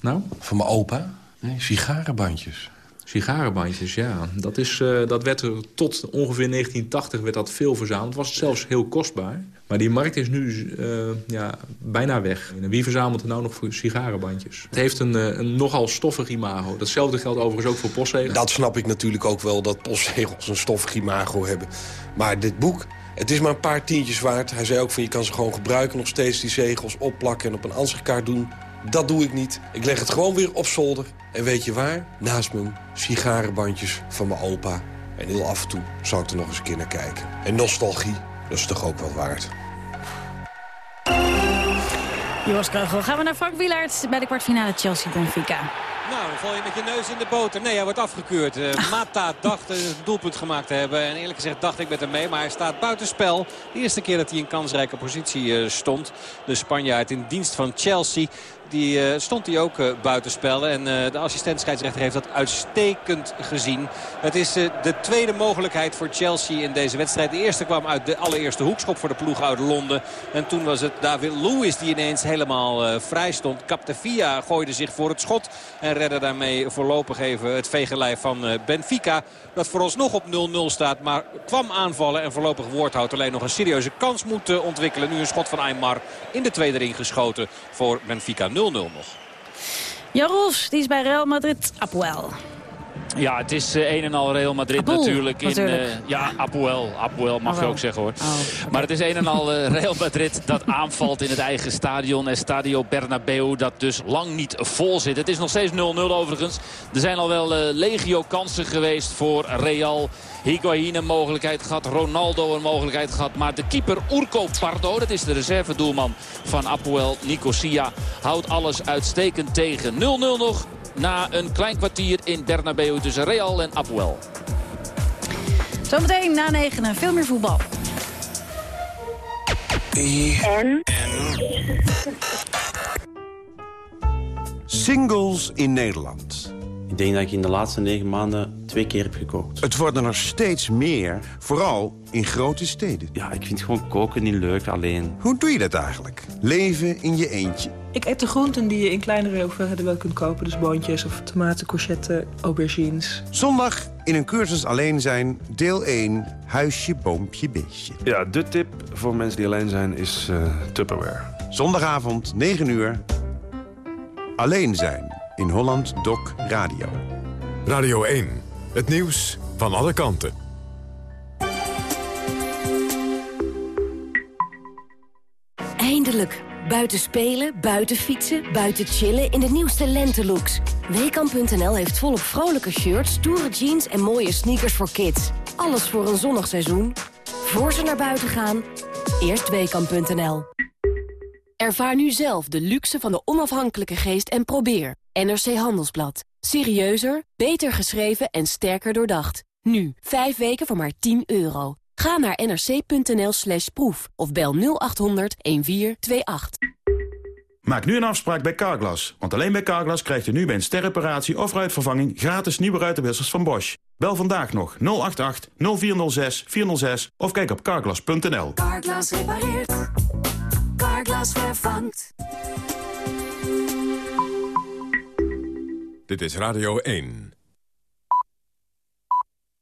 Nou? Van mijn opa? Nee, sigarenbandjes. Sigarenbandjes, ja. Dat, is, uh, dat werd er tot ongeveer 1980 werd dat veel verzameld. Was zelfs heel kostbaar. Maar die markt is nu uh, ja, bijna weg. Wie verzamelt er nou nog voor sigarenbandjes? Het heeft een, uh, een nogal stoffig imago. Datzelfde geldt overigens ook voor postzegels. Dat snap ik natuurlijk ook wel, dat postzegels een stoffig imago hebben. Maar dit boek, het is maar een paar tientjes waard. Hij zei ook van je kan ze gewoon gebruiken nog steeds, die zegels opplakken en op een ansichtkaart doen. Dat doe ik niet. Ik leg het gewoon weer op zolder. En weet je waar? Naast mijn sigarenbandjes van mijn opa. En heel af en toe zou ik er nog eens een keer naar kijken. En nostalgie, dat is toch ook wel waard. Jos Kreugel, gaan we naar Frank Wielaert bij de kwartfinale Chelsea-Benfica. Nou, dan val je met je neus in de boter. Nee, hij wordt afgekeurd. Uh, Mata dacht een doelpunt gemaakt te hebben. En eerlijk gezegd dacht ik met hem mee. Maar hij staat buitenspel. De eerste keer dat hij in kansrijke positie uh, stond. De Spanjaard in dienst van Chelsea die, uh, stond hij ook uh, buitenspel. En uh, de assistent scheidsrechter heeft dat uitstekend gezien. Het is de tweede mogelijkheid voor Chelsea in deze wedstrijd. De eerste kwam uit de allereerste hoekschop voor de ploeg uit Londen. En toen was het David Lewis die ineens helemaal vrij stond. Captevia gooide zich voor het schot. En redde daarmee voorlopig even het vegenlijf van Benfica. Dat vooralsnog op 0-0 staat. Maar kwam aanvallen en voorlopig woordhoudt alleen nog een serieuze kans moet ontwikkelen. Nu een schot van Aymar in de tweede ring geschoten voor Benfica 0-0 nog. Jan Rolfs, die is bij Real Madrid. Apoel. Ja, het is uh, een en al Real Madrid natuurlijk. In, natuurlijk. Uh, ja, Apoel. Apoel mag je ook zeggen hoor. Oh. Maar het is een en al uh, Real Madrid dat aanvalt in het eigen stadion. Estadio Bernabeu dat dus lang niet vol zit. Het is nog steeds 0-0 overigens. Er zijn al wel eh, legio kansen geweest voor Real. Higuain een mogelijkheid gehad. Ronaldo een mogelijkheid gehad. Maar de keeper Urco Pardo, dat is de reservedoelman van Apoel Nicosia, houdt alles uitstekend tegen. 0-0 nog na een klein kwartier in Bernabeu tussen Real en Apoel. Zometeen na negenen veel meer voetbal. En? Singles in Nederland. Ik denk dat ik in de laatste negen maanden twee keer heb gekookt. Het worden er steeds meer, vooral in grote steden. Ja, ik vind gewoon koken niet leuk alleen. Hoe doe je dat eigenlijk? Leven in je eentje. Ik eet de groenten die je in kleinere hoeveelheden wel kunt kopen. Dus boontjes of tomaten, courgette, aubergines. Zondag in een cursus alleen zijn, deel 1, huisje, boompje, beestje. Ja, de tip voor mensen die alleen zijn is uh, Tupperware. Zondagavond, 9 uur. Alleen zijn in Holland Doc Radio. Radio 1, het nieuws van alle kanten. Eindelijk. Buiten spelen, buiten fietsen, buiten chillen in de nieuwste lentelooks. Weekamp.nl heeft volop vrolijke shirts, stoere jeans en mooie sneakers voor kids. Alles voor een zonnig seizoen. Voor ze naar buiten gaan, eerst Weekamp.nl. Ervaar nu zelf de luxe van de onafhankelijke geest en probeer. NRC Handelsblad. Serieuzer, beter geschreven en sterker doordacht. Nu, 5 weken voor maar 10 euro. Ga naar nrc.nl slash proef of bel 0800 1428. Maak nu een afspraak bij Carglass. Want alleen bij Carglass krijgt u nu bij een sterreparatie of ruitvervanging... gratis nieuwe ruitenwissers van Bosch. Bel vandaag nog 088 0406 406 of kijk op carglass.nl. Carglass repareert. Carglass vervangt. Dit is Radio 1.